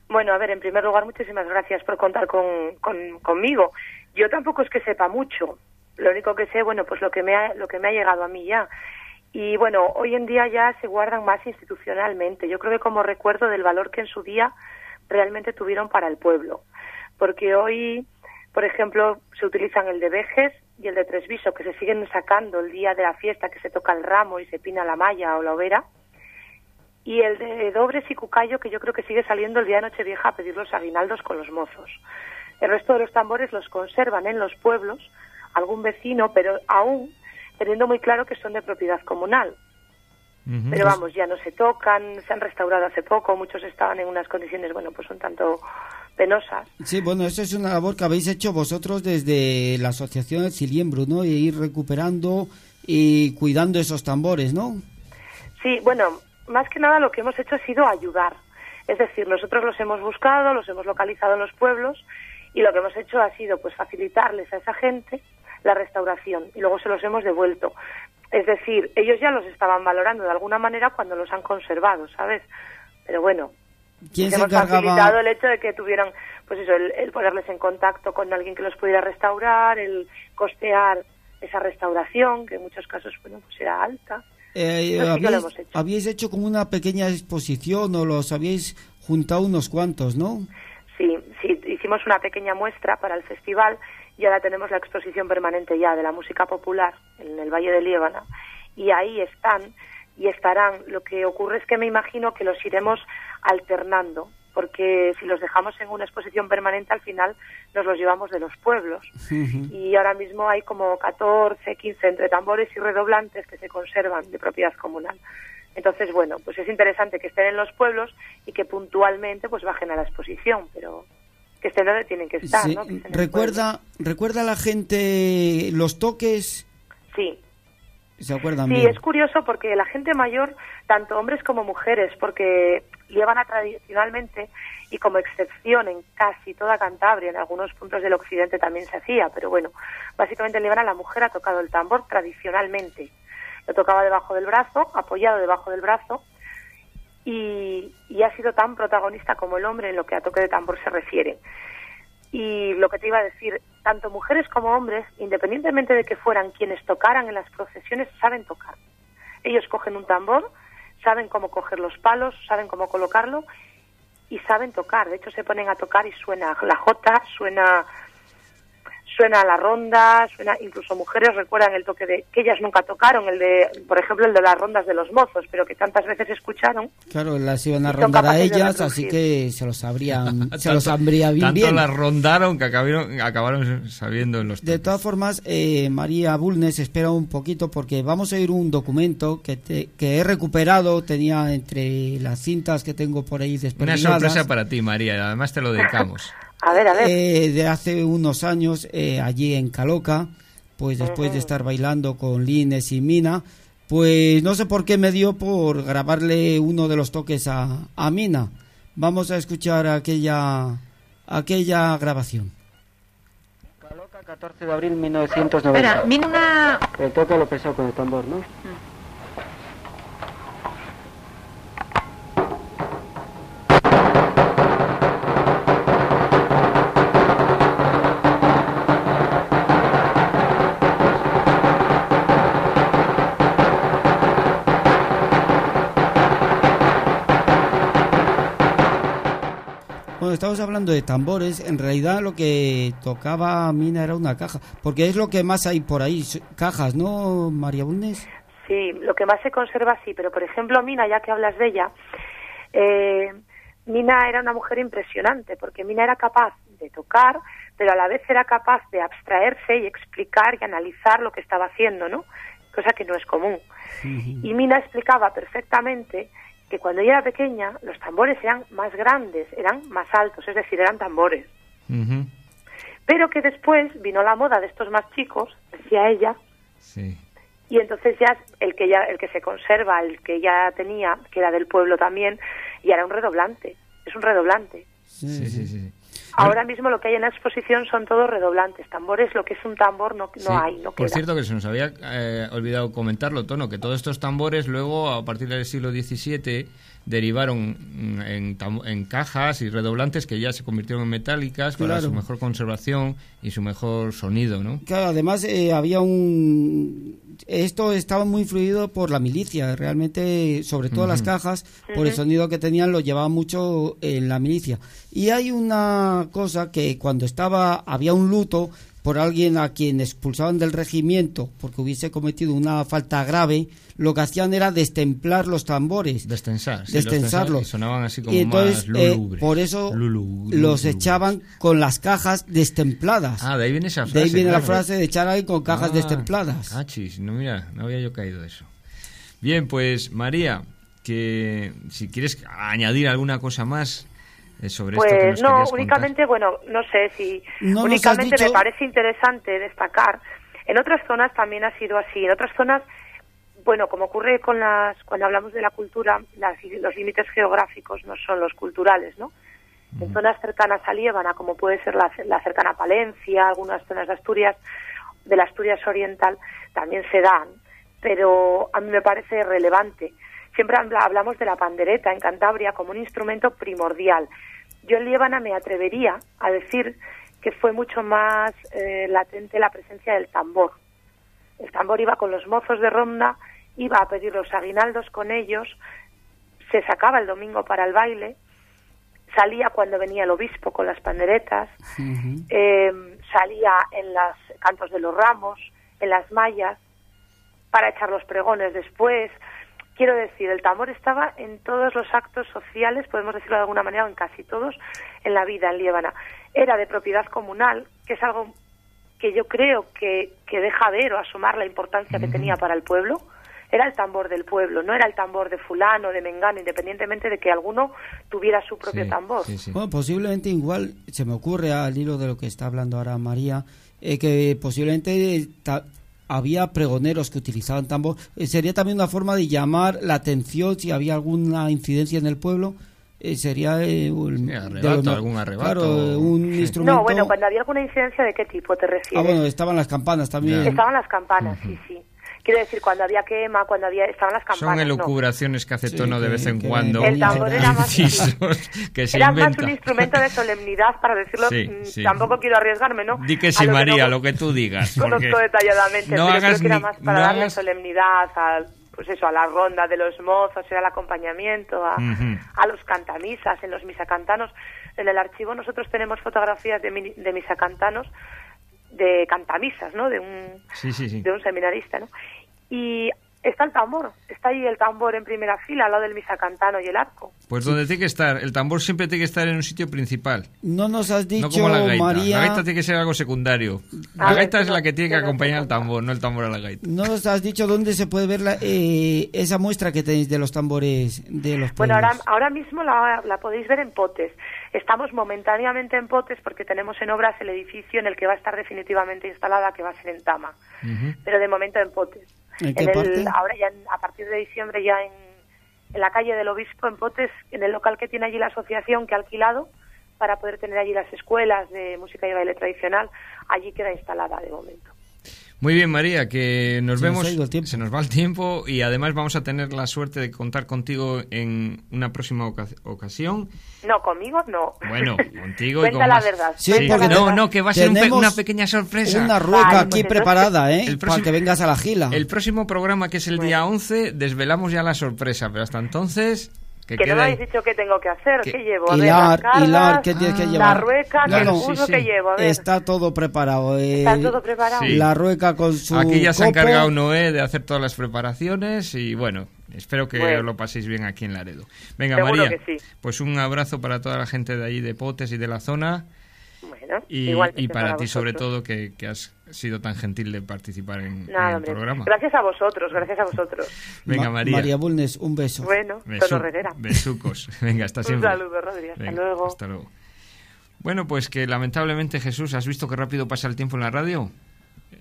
[SPEAKER 7] Bueno, a ver, en primer lugar, muchísimas gracias por contar con, con- conmigo. Yo tampoco es que sepa mucho. Lo único que sé, bueno, pues lo que me ha, lo que me ha llegado a mí ya. Y bueno, hoy en día ya se guardan más institucionalmente. Yo creo que como recuerdo del valor que en su día realmente tuvieron para el pueblo. Porque hoy, por ejemplo, se utilizan el de Vejes y el de Tresviso, que se siguen sacando el día de la fiesta, que se toca el ramo y se pina la malla o la overa y el de Dobres y Cucayo, que yo creo que sigue saliendo el día de Nochevieja a pedir los aguinaldos con los mozos. El resto de los tambores los conservan en los pueblos, algún vecino, pero aún teniendo muy claro que son de propiedad comunal. Pero vamos, ya no se tocan, se han restaurado hace poco, muchos estaban en unas condiciones, bueno, pues un tanto penosas.
[SPEAKER 2] Sí, bueno, eso es una labor que habéis hecho vosotros desde la asociación El Ciliembro, ¿no? Y ir recuperando y cuidando esos tambores, ¿no?
[SPEAKER 7] Sí, bueno, más que nada lo que hemos hecho ha sido ayudar. Es decir, nosotros los hemos buscado, los hemos localizado en los pueblos y lo que hemos hecho ha sido pues facilitarles a esa gente la restauración y luego se los hemos devuelto. Es decir, ellos ya los estaban valorando de alguna manera cuando los han conservado, ¿sabes? Pero bueno,
[SPEAKER 2] ¿Quién se
[SPEAKER 7] hemos facilitado
[SPEAKER 2] encargaba?
[SPEAKER 7] el hecho de que tuvieran, pues eso, el, el ponerles en contacto con alguien que los pudiera restaurar, el costear esa restauración, que en muchos casos, bueno, pues era alta.
[SPEAKER 2] Eh,
[SPEAKER 7] hemos hecho.
[SPEAKER 2] como una pequeña exposición o los habíais juntado unos cuantos, ¿no?
[SPEAKER 7] Sí, sí, hicimos una pequeña muestra para el festival y ahora tenemos la exposición permanente ya de la música popular en el Valle de Liébana y ahí están y estarán. Lo que ocurre es que me imagino que los iremos alternando porque si los dejamos en una exposición permanente al final nos los llevamos de los pueblos y ahora mismo hay como 14, 15 entre tambores y redoblantes que se conservan de propiedad comunal. Entonces, bueno, pues es interesante que estén en los pueblos y que puntualmente pues bajen a la exposición, pero que estén donde tienen que estar,
[SPEAKER 2] recuerda, recuerda a la gente los toques.
[SPEAKER 7] Sí,
[SPEAKER 2] ¿se acuerdan
[SPEAKER 7] Sí,
[SPEAKER 2] bien?
[SPEAKER 7] es curioso porque la gente mayor, tanto hombres como mujeres, porque Líbana tradicionalmente y como excepción en casi toda Cantabria, en algunos puntos del occidente también se hacía, pero bueno, básicamente en Líbana la mujer ha tocado el tambor tradicionalmente. Lo tocaba debajo del brazo, apoyado debajo del brazo, y, y ha sido tan protagonista como el hombre en lo que a toque de tambor se refiere. Y lo que te iba a decir, tanto mujeres como hombres, independientemente de que fueran quienes tocaran en las procesiones, saben tocar. Ellos cogen un tambor, saben cómo coger los palos, saben cómo colocarlo y saben tocar. De hecho, se ponen a tocar y suena la jota, suena suena la ronda, suena incluso mujeres recuerdan el toque de que ellas nunca tocaron, el de, por ejemplo, el de las rondas de los mozos, pero que tantas veces escucharon.
[SPEAKER 2] Claro, las iban a rondar a ellas, así que se los sabrían, se
[SPEAKER 1] Tanto-
[SPEAKER 2] los bien.
[SPEAKER 1] Tanto las rondaron que acabaron, acabaron sabiendo en los
[SPEAKER 2] De todas formas, eh, María Bulnes, espera un poquito porque vamos a ir un documento que, te- que he recuperado, tenía entre las cintas que tengo por ahí
[SPEAKER 1] Una sorpresa para ti, María. Además te lo dedicamos.
[SPEAKER 7] A ver, a ver.
[SPEAKER 2] Eh, de hace unos años eh, allí en Caloca, pues después de estar bailando con Lines y Mina, pues no sé por qué me dio por grabarle uno de los toques a, a Mina. Vamos a escuchar aquella aquella grabación.
[SPEAKER 8] Caloca, 14 de abril 1990.
[SPEAKER 9] Espera, una...
[SPEAKER 8] El toque lo pesó con el tambor, ¿no?
[SPEAKER 2] Bueno, estamos hablando de tambores. En realidad lo que tocaba Mina era una caja, porque es lo que más hay por ahí, cajas, ¿no, María Bulnes?
[SPEAKER 7] Sí, lo que más se conserva sí, pero por ejemplo Mina, ya que hablas de ella, eh, Mina era una mujer impresionante porque Mina era capaz de tocar, pero a la vez era capaz de abstraerse y explicar y analizar lo que estaba haciendo, ¿no? Cosa que no es común. Y Mina explicaba perfectamente que cuando ella era pequeña los tambores eran más grandes, eran más altos, es decir, eran tambores. Pero que después vino la moda de estos más chicos, decía ella,
[SPEAKER 1] Sí.
[SPEAKER 7] y entonces ya el que ya el que se conserva el que ya tenía que era del pueblo también y era un redoblante es un redoblante
[SPEAKER 2] sí.
[SPEAKER 1] sí,
[SPEAKER 2] sí.
[SPEAKER 7] Ahora mismo lo que hay en la exposición son todos redoblantes. Tambores, lo que es un tambor no, no
[SPEAKER 1] Sí.
[SPEAKER 7] hay, no
[SPEAKER 1] Por
[SPEAKER 7] queda.
[SPEAKER 1] cierto, que se nos había eh, olvidado comentarlo, Tono, que todos estos tambores luego, a partir del siglo XVII, derivaron mm, en, en cajas y redoblantes que ya se convirtieron en metálicas para
[SPEAKER 2] Claro.
[SPEAKER 1] su mejor conservación y su mejor sonido, ¿no?
[SPEAKER 2] Claro, además eh, había un... Esto estaba muy influido por la milicia, realmente, sobre todo las cajas, por el sonido que tenían, lo llevaba mucho en la milicia. Y hay una cosa que cuando estaba, había un luto por alguien a quien expulsaban del regimiento porque hubiese cometido una falta grave, lo que hacían era destemplar los tambores.
[SPEAKER 1] Destensar. sí,
[SPEAKER 2] destensarlos.
[SPEAKER 1] los sonaban así como
[SPEAKER 2] Y entonces,
[SPEAKER 1] más
[SPEAKER 2] eh, por eso
[SPEAKER 1] Lulu-
[SPEAKER 2] los echaban con las cajas destempladas.
[SPEAKER 1] Ah, de ahí viene esa frase.
[SPEAKER 2] de ahí viene la
[SPEAKER 1] claro.
[SPEAKER 2] frase de echar ahí con cajas
[SPEAKER 1] Ah,
[SPEAKER 2] destempladas.
[SPEAKER 1] Ah, chis, no, mira, no había yo caído de eso. Bien, pues María, que si quieres añadir alguna cosa más eh, sobre esto que
[SPEAKER 7] Pues
[SPEAKER 1] nos
[SPEAKER 7] no,
[SPEAKER 1] contar.
[SPEAKER 7] únicamente, bueno, no sé si
[SPEAKER 2] No
[SPEAKER 7] únicamente
[SPEAKER 2] dicho-
[SPEAKER 7] me parece interesante destacar. En otras zonas también ha sido así. En otras zonas, bueno, como ocurre con las, cuando hablamos de la cultura, las- los límites geográficos no son los culturales, ¿no? En zonas cercanas a Líbana, como puede ser la, la cercana Palencia, algunas zonas de Asturias, de la Asturias Oriental, también se dan, pero a mí me parece relevante. Siempre habla- hablamos de la pandereta en Cantabria como un instrumento primordial. Yo en Líbana me atrevería a decir que fue mucho más eh, latente la presencia del tambor. El tambor iba con los mozos de ronda, iba a pedir los aguinaldos con ellos, se sacaba el domingo para el baile, salía cuando venía el obispo con las panderetas, eh, salía en los cantos de los ramos, en las mallas, para echar los pregones después. Quiero decir, el tambor estaba en todos los actos sociales, podemos decirlo de alguna manera, o en casi todos, en la vida en Líbana. Era de propiedad comunal, que es algo que yo creo que, que deja ver o asomar la importancia que tenía para el pueblo. Era el tambor del pueblo, no era el tambor de fulano, de mengano, independientemente de que alguno tuviera su propio
[SPEAKER 1] Sí,
[SPEAKER 7] tambor.
[SPEAKER 1] sí, sí.
[SPEAKER 2] Bueno, posiblemente igual, se me ocurre al hilo de lo que está hablando ahora María, eh, que posiblemente había pregoneros que utilizaban tambor. Eh, sería también una forma de llamar la atención si había alguna incidencia en el pueblo. eh, sería eh, un-
[SPEAKER 1] Sí, arrebato,
[SPEAKER 2] de
[SPEAKER 1] algún arrebato.
[SPEAKER 2] Claro, un
[SPEAKER 1] Sí.
[SPEAKER 2] instrumento.
[SPEAKER 7] No, bueno, cuando había alguna incidencia, ¿de qué tipo te refieres?
[SPEAKER 2] Ah, bueno, estaban las campanas también.
[SPEAKER 7] Estaban las campanas, sí, sí. Quiero decir, cuando había quema, cuando había estaban las campanas.
[SPEAKER 1] Son
[SPEAKER 7] no.
[SPEAKER 1] elucubraciones que hace
[SPEAKER 2] Sí,
[SPEAKER 1] Tono de vez en
[SPEAKER 2] que
[SPEAKER 1] cuando.
[SPEAKER 2] El tambor
[SPEAKER 7] era más-
[SPEAKER 1] incisos que se
[SPEAKER 7] Era más un instrumento de solemnidad, para decirlo.
[SPEAKER 1] Sí,
[SPEAKER 7] mm,
[SPEAKER 1] sí.
[SPEAKER 7] Tampoco quiero arriesgarme, ¿no?
[SPEAKER 1] Di que sí,
[SPEAKER 7] lo
[SPEAKER 1] María,
[SPEAKER 7] no
[SPEAKER 1] lo que tú digas.
[SPEAKER 7] Conozco detalladamente,
[SPEAKER 1] no
[SPEAKER 7] pero
[SPEAKER 1] hagas
[SPEAKER 7] creo que era más para
[SPEAKER 1] no
[SPEAKER 7] darle
[SPEAKER 1] hagas-
[SPEAKER 7] solemnidad al, pues eso, a la ronda de los mozos, era el acompañamiento, a, a los cantamisas, en los misacantanos. En el archivo nosotros tenemos fotografías de, de misacantanos, de cantamisas, ¿no? De un,
[SPEAKER 1] Sí, sí, sí.
[SPEAKER 7] de un seminarista, ¿no? Y está el tambor, está ahí el tambor en primera fila, al lado del misacantano y el arco.
[SPEAKER 1] Pues donde tiene que estar, el tambor siempre tiene que estar en un sitio principal.
[SPEAKER 2] No nos has dicho,
[SPEAKER 1] no como la gaita.
[SPEAKER 2] María.
[SPEAKER 1] La gaita tiene que ser algo secundario.
[SPEAKER 7] A
[SPEAKER 1] La
[SPEAKER 7] ver,
[SPEAKER 1] gaita es
[SPEAKER 7] no,
[SPEAKER 1] la que tiene que acompañar al tambor, no el tambor a la gaita.
[SPEAKER 2] No nos has dicho dónde se puede ver la- eh, esa muestra que tenéis de los tambores de los
[SPEAKER 7] Bueno, ahora,
[SPEAKER 2] pueblos.
[SPEAKER 7] ahora mismo la, la podéis ver en Potes. Estamos momentáneamente en Potes porque tenemos en obras el edificio en el que va a estar definitivamente instalada, que va a ser en Tama. Pero de momento en Potes.
[SPEAKER 2] ¿En qué
[SPEAKER 7] el-
[SPEAKER 2] parte?
[SPEAKER 7] Ahora ya, en- a partir de diciembre, ya en, en la calle del Obispo, en Potes, en el local que tiene allí la asociación que ha alquilado para poder tener allí las escuelas de música y baile tradicional, allí queda instalada de momento.
[SPEAKER 1] Muy bien, María, que nos
[SPEAKER 2] Se
[SPEAKER 1] vemos.
[SPEAKER 2] el.
[SPEAKER 1] Se nos va el tiempo y además vamos a tener la suerte de contar contigo en una próxima oca- ocasión.
[SPEAKER 7] No, conmigo no.
[SPEAKER 1] Bueno, contigo y
[SPEAKER 7] Cuenta
[SPEAKER 1] con
[SPEAKER 7] la
[SPEAKER 1] más.
[SPEAKER 7] verdad.
[SPEAKER 2] Sí, porque
[SPEAKER 1] no, no, que va a ser un pe- una pequeña sorpresa.
[SPEAKER 2] Una rueca
[SPEAKER 7] Vale,
[SPEAKER 2] aquí
[SPEAKER 7] pues
[SPEAKER 2] preparada, ¿eh?
[SPEAKER 1] El
[SPEAKER 2] Para
[SPEAKER 1] próximo-
[SPEAKER 2] que vengas a la gila.
[SPEAKER 1] El próximo programa, que es el día 11, desvelamos ya la sorpresa, pero hasta entonces... Que,
[SPEAKER 7] Que no me habéis dicho qué tengo que hacer,
[SPEAKER 1] Que-
[SPEAKER 7] qué llevo. A ver,
[SPEAKER 2] hilar,
[SPEAKER 7] cargas,
[SPEAKER 2] hilar, ¿qué tienes que llevar?
[SPEAKER 7] La rueca,
[SPEAKER 2] No,
[SPEAKER 7] el
[SPEAKER 2] no,
[SPEAKER 7] uso
[SPEAKER 1] sí,
[SPEAKER 7] que llevo. A ver.
[SPEAKER 2] Está todo preparado. eh,
[SPEAKER 7] Está todo preparado.
[SPEAKER 1] Sí.
[SPEAKER 2] La rueca con su
[SPEAKER 1] Aquí ya se ha encargado Noé de hacer todas las preparaciones y bueno, espero que
[SPEAKER 7] Bueno.
[SPEAKER 1] lo paséis bien aquí en Laredo. Venga,
[SPEAKER 7] Seguro
[SPEAKER 1] María,
[SPEAKER 7] que sí.
[SPEAKER 1] pues un abrazo para toda la gente de ahí de Potes y de la zona
[SPEAKER 7] Bueno,
[SPEAKER 1] y, para, ti sobre todo que, que has sido tan gentil de participar en, el
[SPEAKER 7] hombre.
[SPEAKER 1] programa.
[SPEAKER 7] Gracias a vosotros, gracias a vosotros.
[SPEAKER 1] Venga,
[SPEAKER 2] Ma-
[SPEAKER 1] María.
[SPEAKER 2] María Bulnes, un beso.
[SPEAKER 7] Bueno,
[SPEAKER 1] Besu- besucos. Venga, hasta
[SPEAKER 7] Un
[SPEAKER 1] siempre.
[SPEAKER 7] saludo, Rodri. Hasta
[SPEAKER 1] Venga,
[SPEAKER 7] luego.
[SPEAKER 1] Hasta luego. Bueno, pues que lamentablemente, Jesús, ¿has visto qué rápido pasa el tiempo en la radio?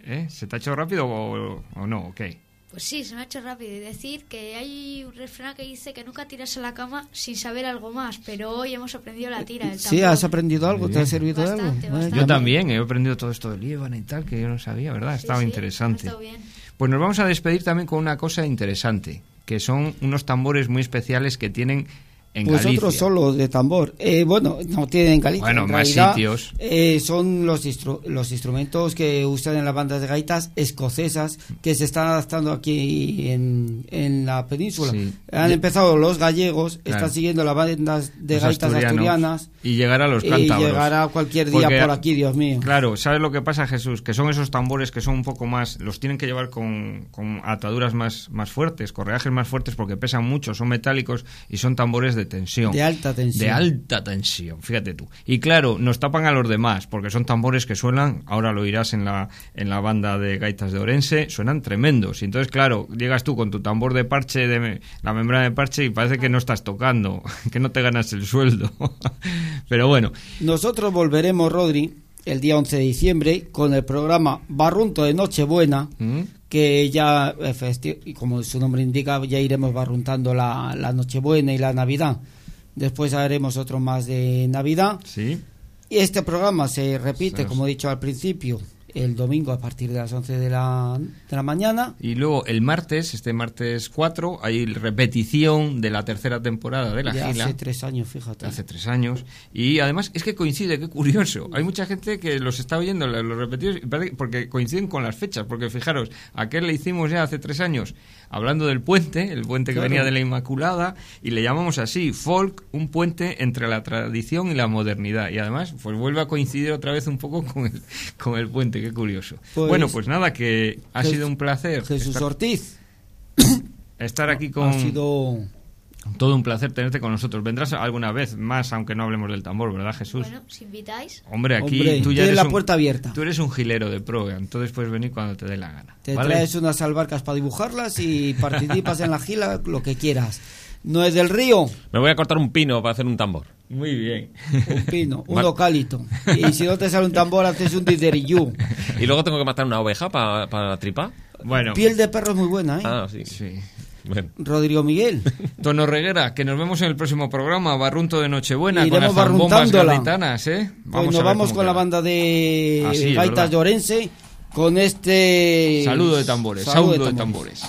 [SPEAKER 1] ¿Eh? ¿Se te ha hecho rápido o, o no? Ok.
[SPEAKER 4] Pues sí, se me ha hecho rápido. Y decir que hay un refrán que dice que nunca tiras a la cama sin saber algo más, pero hoy hemos aprendido la tira del
[SPEAKER 2] Sí, has aprendido algo, te ha servido de algo.
[SPEAKER 4] Bastante, bastante.
[SPEAKER 1] Yo también he aprendido todo esto de Líbana y tal, que yo no sabía, ¿verdad?
[SPEAKER 4] Sí,
[SPEAKER 1] Estaba
[SPEAKER 4] sí,
[SPEAKER 1] interesante.
[SPEAKER 4] ha estado bien.
[SPEAKER 1] Pues nos vamos a despedir también con una cosa interesante, que son unos tambores muy especiales que tienen en
[SPEAKER 2] Pues
[SPEAKER 1] Galicia.
[SPEAKER 2] otro solo de tambor. Eh, bueno, no tienen en Galicia.
[SPEAKER 1] Bueno,
[SPEAKER 2] en
[SPEAKER 1] más
[SPEAKER 2] realidad,
[SPEAKER 1] sitios.
[SPEAKER 2] eh, son los, instru- los instrumentos que usan en las bandas de gaitas escocesas que se están adaptando aquí en, en la península.
[SPEAKER 1] Sí.
[SPEAKER 2] Han
[SPEAKER 1] Y-
[SPEAKER 2] empezado los gallegos,
[SPEAKER 1] Claro.
[SPEAKER 2] están siguiendo las bandas de
[SPEAKER 1] Los
[SPEAKER 2] gaitas asturianas.
[SPEAKER 1] y llegar a los
[SPEAKER 2] y
[SPEAKER 1] cántabros.
[SPEAKER 2] llegará cualquier día
[SPEAKER 1] Porque,
[SPEAKER 2] por aquí, Dios mío.
[SPEAKER 1] Claro, ¿sabes lo que pasa, Jesús? Que son esos tambores que son un poco más... Los tienen que llevar con, con ataduras más, más fuertes, correajes más fuertes, porque pesan mucho, son metálicos y son tambores de tensión.
[SPEAKER 2] De alta tensión.
[SPEAKER 1] De alta tensión, fíjate tú. Y claro, nos tapan a los demás, porque son tambores que suenan, ahora lo oirás en la, en la banda de gaitas de Orense, suenan tremendos. Y entonces, claro, llegas tú con tu tambor de parche, de la membrana de parche, y parece que no estás tocando, que no te ganas el sueldo. Pero bueno,
[SPEAKER 2] Nosotros volveremos, Rodri, el día 11 de diciembre con el programa Barrunto de Nochebuena.
[SPEAKER 1] ¿Mm?
[SPEAKER 2] que ya, eh, como su nombre indica, ya iremos barruntando la, la Nochebuena y la Navidad. Después haremos otro más de Navidad.
[SPEAKER 1] sí.
[SPEAKER 2] Y este programa se repite,
[SPEAKER 1] Sí.
[SPEAKER 2] como he dicho al principio, el domingo a partir de las 11 de la, de la mañana.
[SPEAKER 1] Y luego el martes, este martes 4, hay repetición de la tercera temporada de La
[SPEAKER 2] de
[SPEAKER 1] Gila.
[SPEAKER 2] hace tres años, fíjate.
[SPEAKER 1] Hace tres años. Y además es que coincide, qué curioso. Hay mucha gente que los está oyendo, los repetidos, porque coinciden con las fechas. Porque fijaros, aquel le hicimos ya hace tres años, hablando del puente, el puente que
[SPEAKER 2] Claro.
[SPEAKER 1] venía de la Inmaculada, y le llamamos así, folk, un puente entre la tradición y la modernidad. Y además, pues vuelve a coincidir otra vez un poco con el, con el puente, qué curioso.
[SPEAKER 2] Pues-
[SPEAKER 1] bueno, pues nada, que ha sido un placer
[SPEAKER 2] Jesús
[SPEAKER 1] estar,
[SPEAKER 2] Ortiz.
[SPEAKER 1] estar aquí con...
[SPEAKER 2] Ha sido
[SPEAKER 1] Todo un placer tenerte con nosotros. Vendrás alguna vez más, aunque no hablemos del tambor, ¿verdad, Jesús?
[SPEAKER 4] Bueno, si invitáis.
[SPEAKER 1] Hombre, aquí
[SPEAKER 2] Hombre,
[SPEAKER 1] tú ya eres
[SPEAKER 2] la
[SPEAKER 1] un,
[SPEAKER 2] puerta abierta.
[SPEAKER 1] Tú eres un gilero de pro, entonces puedes venir cuando te dé la gana.
[SPEAKER 2] Te
[SPEAKER 1] ¿vale?
[SPEAKER 2] traes unas albarcas para dibujarlas y participas en la gila lo que quieras. No es del río,
[SPEAKER 3] Me voy a cortar un pino para hacer un tambor.
[SPEAKER 1] Muy bien.
[SPEAKER 2] un pino, un localito. Y si no te sale un tambor, haces un diderillú.
[SPEAKER 3] Y luego tengo que matar una oveja para la tripa.
[SPEAKER 1] Bueno,
[SPEAKER 2] Piel de perro es muy buena, ¿eh?
[SPEAKER 3] Ah, sí.
[SPEAKER 1] sí.
[SPEAKER 3] Bueno.
[SPEAKER 2] Rodrigo Miguel.
[SPEAKER 1] Tono Reguera, que nos vemos en el próximo programa, Barrunto de Nochebuena, con
[SPEAKER 2] Iremos
[SPEAKER 1] las
[SPEAKER 2] barruntándola.
[SPEAKER 1] gaditanas, ¿eh?
[SPEAKER 2] Pues
[SPEAKER 1] a
[SPEAKER 2] nos vamos con la banda de
[SPEAKER 1] Ah,
[SPEAKER 2] Gaitas de Orense con este
[SPEAKER 1] Saludo de tambores,
[SPEAKER 2] Saludo
[SPEAKER 1] saludo de tambores.